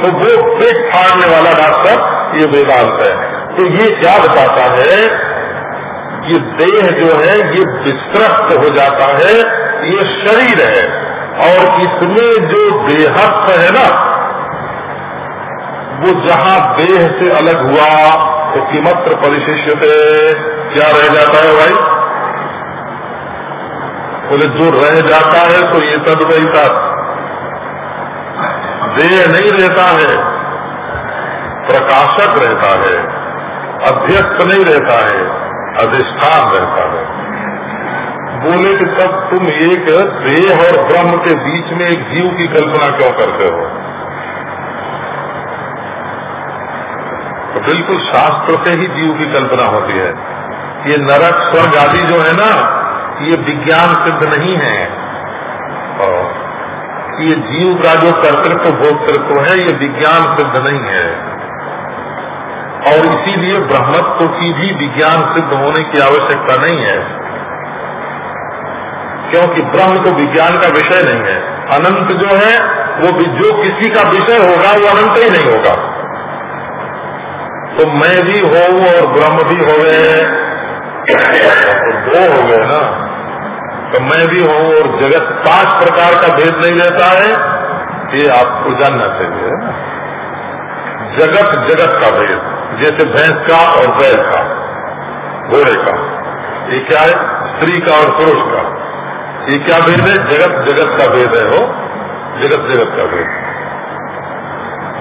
तो वो पेट फाड़ने वाला डॉक्टर ये वेदांत है। तो ये क्या बताता है? ये देह जो है, ये विस्तृत हो जाता है, ये शरीर है। और इसमें जो देहत्व है ना, वो जहाँ देह से अलग हुआ तो किमत्र परिशिष्य क्या रह जाता है भाई? बोले, जो रह जाता है तो ये तद रहता देह नहीं रहता है, प्रकाशक रहता है, अध्यक्ष नहीं रहता है। अधिष्ठान रहता है। बोले कि तब तुम एक देह और ब्रह्म के बीच में एक जीव की कल्पना क्यों करते हो? तो बिल्कुल शास्त्र से ही जीव की कल्पना होती है। ये नरक, स्वर्ग आदि जो है ना, ये विज्ञान सिद्ध नहीं है। और ये जीव का जो कर्तृत्व, भोक्तृत्व है, ये विज्ञान सिद्ध नहीं है। और इसीलिए ब्रह्मत्व की भी विज्ञान सिद्ध होने की आवश्यकता नहीं है। क्योंकि ब्रह्म तो विज्ञान का विषय नहीं है। अनंत जो है, वो जो किसी का विषय होगा, वो अनंत ही नहीं होगा। तो मैं भी हो और ब्रह्म भी हो गए तो दो हो गए ना। तो मैं भी हूँ और जगत पाँच प्रकार का भेद नहीं रहता है, ये आपको जानना चाहिए। जगत जगत का भेद। जैसे भैंस का और बैल का, घोड़े का। ये क्या है? स्त्री का और पुरुष का। ये क्या भेद है? जगत जगत का भेद है हो जगत जगत का भेद।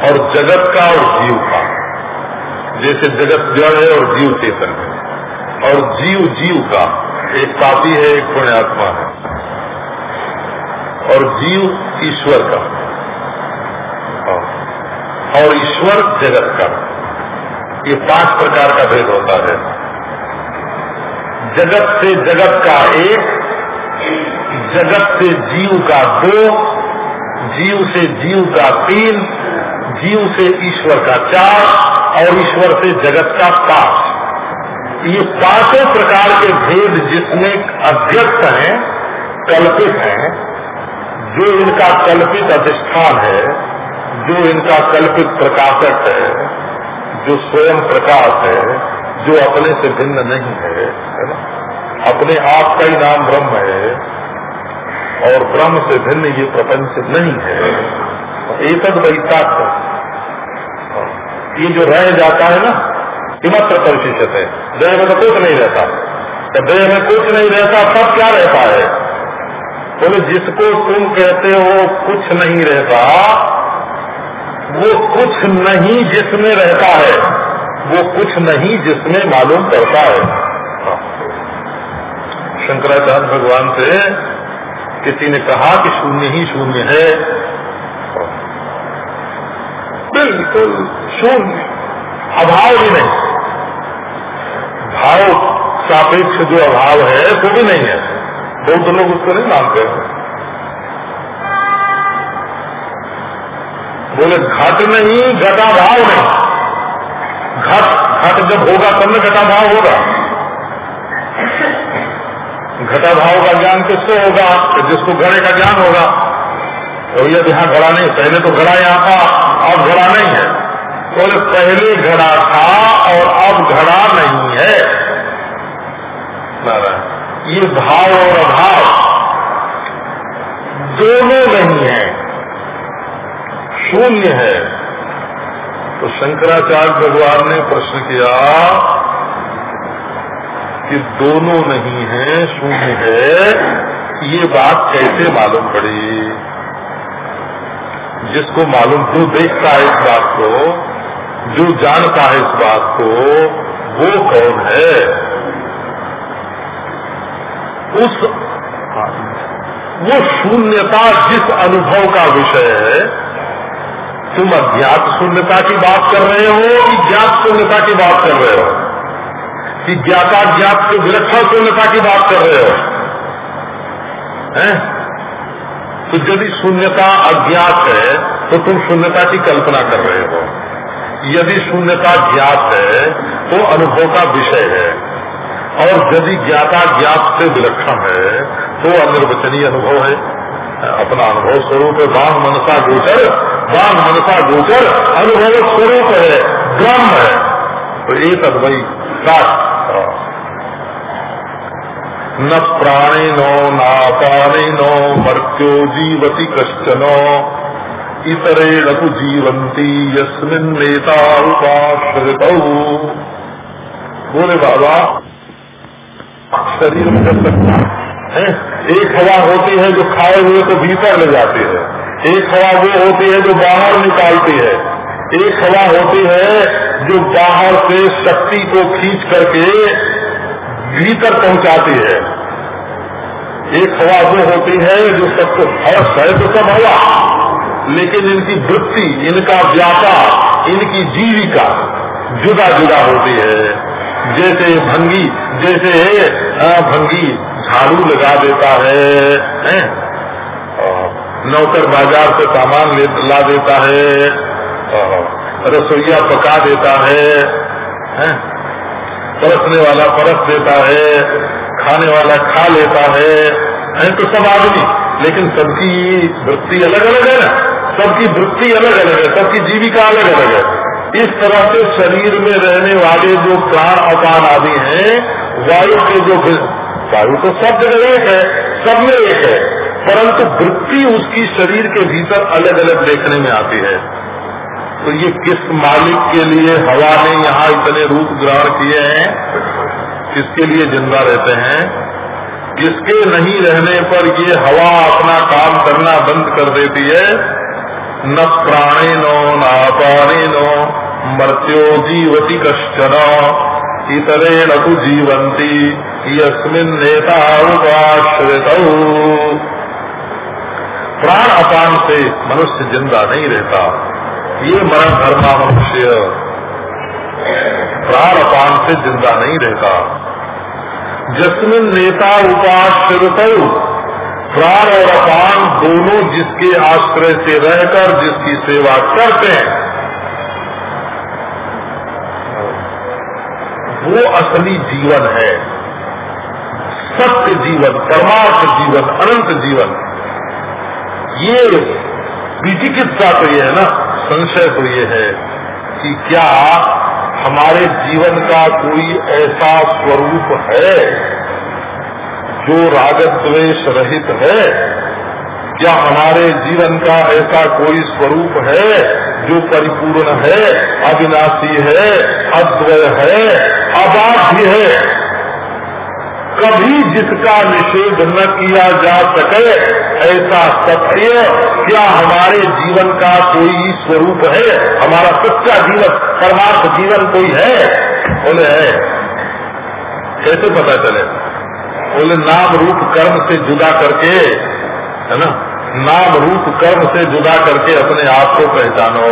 और जगत का और जीव का। जैसे जगत जड़ है और जीव चेतन है। और जीव जीव का। एक पापी है, एक पुण्यात्मा है। और जीव ईश्वर का। और ईश्वर जगत का। ये पाँच प्रकार का भेद होता है। जगत से जगत का एक, जगत से जीव का दो, जीव से जीव का तीन, जीव से ईश्वर का चार और ईश्वर से जगत का पाँच। ये पाँचों प्रकार के भेद जिसमें अध्यक्ष हैं, कल्पित हैं, जो इनका कल्पित अधिष्ठान है, जो इनका कल्पित प्रकाशक है जो स्वयं प्रकाश है, जो अपने से भिन्न नहीं है है ना? अपने आप का ही नाम ब्रह्म है, और ब्रह्म से भिन्न ये प्रपंच नहीं है। एक वैसा ये जो रह जाता है ना हिमत्र परिशिष्ट है। देह में तो कुछ नहीं रहता। तो देह में कुछ नहीं रहता, तब क्या रहता है? बोले तो जिसको तुम कहते हो, कुछ नहीं रहता वो कुछ नहीं जिसमें रहता है। वो कुछ नहीं जिसमें मालूम पड़ता है। शंकराचार्य भगवान से किसी ने कहा कि शून्य ही शून्य है। बिल्कुल शून्य। अभाव भी नहीं। भाव सापेक्ष जो अभाव है, वो भी नहीं है। बहुत लोग उसको नहीं मानते। हैं बोले, घट नहीं घटा भाव नहीं। घट घट जब होगा तब न घटा भाव होगा। घटा भाव का ज्ञान किसको होगा? जिसको घड़े का ज्ञान होगा। तो ये यहाँ घड़ा नहीं, पहले तो घड़ा यहाँ था, अब घड़ा नहीं है। बोले, पहले घड़ा था और अब घड़ा नहीं है। ये भाव और अभाव दोनों नहीं है। शून्य है। तो शंकराचार्य भगवान ने प्रश्न किया कि दोनों नहीं है, शून्य है, ये बात कैसे मालूम पड़ी? जिसको मालूम जो देखता है इस बात को, जो जानता है इस बात को, वो कौन है? उस, वो शून्यता जिस अनुभव का विषय है तुम अज्ञात शून्यता की बात कर रहे हो कि ज्ञात शून्यता की बात कर रहे हो? कि ज्ञाता ज्ञात के विलक्षण शून्यता की बात कर रहे हो? हैं? तो यदि शून्यता अज्ञात है तो तुम शून्यता की कल्पना कर रहे हो। यदि शून्यता ज्ञात है तो अनुभव का विषय है। और यदि ज्ञाता ज्ञात से विलक्षण है तो अनिर्वचनीय अनुभव है। अपना अनुभव स्वरूप है मनसा गोचर। बांग मनसा गोचर अनुभव स्वरूप है, ब्रह्म है। तो एक अद्वई सात न प्राणिनो नापाणिनो मर्त्यो जीवति कश्चनो इतरेण तु जीवंती यस्मिन्नेता उपाश्रित। बोले, बाबा, शरीर में जब सकता है, एक हवा होती है जो खाए हुए को भीतर ले जाती है। एक हवा वो होती है जो बाहर निकालती है। एक हवा होती है जो बाहर से शक्ति को खींच करके भीतर पहुंचाती है। एक हवा वो होती है जो सबको हर्ष है तो सब हवा लेकिन इनकी वृत्ति इनका व्यापार इनकी जीविका जुदा जुदा होती है। जैसे भंगी जैसे भंगी झाड़ू लगा देता है, है? नौकर बाज़ार से सामान ला देता है रसोईया पका देता है? परसने वाला परस देता है, खाने वाला खा लेता है, हैं? तो सब आदमी, लेकिन सबकी वृत्ति अलग अलग है सबकी वृत्ति अलग अलग है, सबकी जीविका अलग अलग है। इस तरह से शरीर में रहने वाले जो प्राण अपान आदि हैं, वायु के जो वायु तो सब जगह एक है, सब में एक है। परंतु वृत्ति उसकी शरीर के भीतर अलग अलग देखने में आती है। तो ये किस मालिक के लिए हवा ने यहाँ इतने रूप ग्रहण किए हैं, किसके लिए ज़िंदा रहते हैं? किसके नहीं रहने पर ये हवा अपना काम करना बंद कर देती है? न प्राणे नो, न प्राणेनो नो, मर्त्यो जीवती कश्चन इतरेण तु जीवंती यस्मिन नेता उपाश्रित। प्राण अपान से मनुष्य ज़िंदा नहीं रहता। ये मरण धर्मा मनुष्य प्राण अपान से ज़िंदा नहीं रहता। जस्मिन नेता उपाश्रित प्राण और अपान दोनों जिसके आश्रय से रहकर, जिसकी सेवा करते हैं, वो असली जीवन है। सत्य जीवन, परमार्थ जीवन, अनंत जीवन। ये विचिकित्सा तो ये है ना, संशय तो ये है कि क्या हमारे जीवन का कोई ऐसा स्वरूप है जो रागत द्वेष रहित है? क्या हमारे जीवन का ऐसा कोई स्वरूप है जो परिपूर्ण है, अविनाशी है, अद्वय है, अबाध्य है? कभी जिसका निषेध न किया जा सके, ऐसा सत्य क्या हमारे जीवन का कोई स्वरूप है? हमारा सच्चा जीवन, परमार्थ जीवन कोई है? बोले, है। कैसे पता चले? बोले, नाम रूप कर्म से जुदा करके, है ना? नाम रूप कर्म से जुदा करके अपने आप को पहचानो।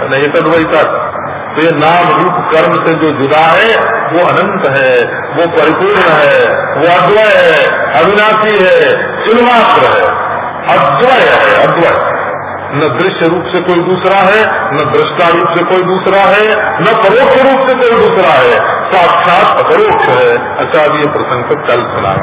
नहीं वही तक तो ये नाम रूप कर्म से जो जुदा है, वो अनंत है, वो परिपूर्ण है, वो अद्वय है, अविनाशी है, चिन्मात्र है। अद्वय है, अद्वय। न दृश्य रूप से कोई दूसरा है, न दृष्टा रूप से कोई दूसरा है, न परोक्ष रूप से कोई दूसरा है। साक्षात अपरोक्ष है। अच्छा अब ये प्रसंग को कल सुना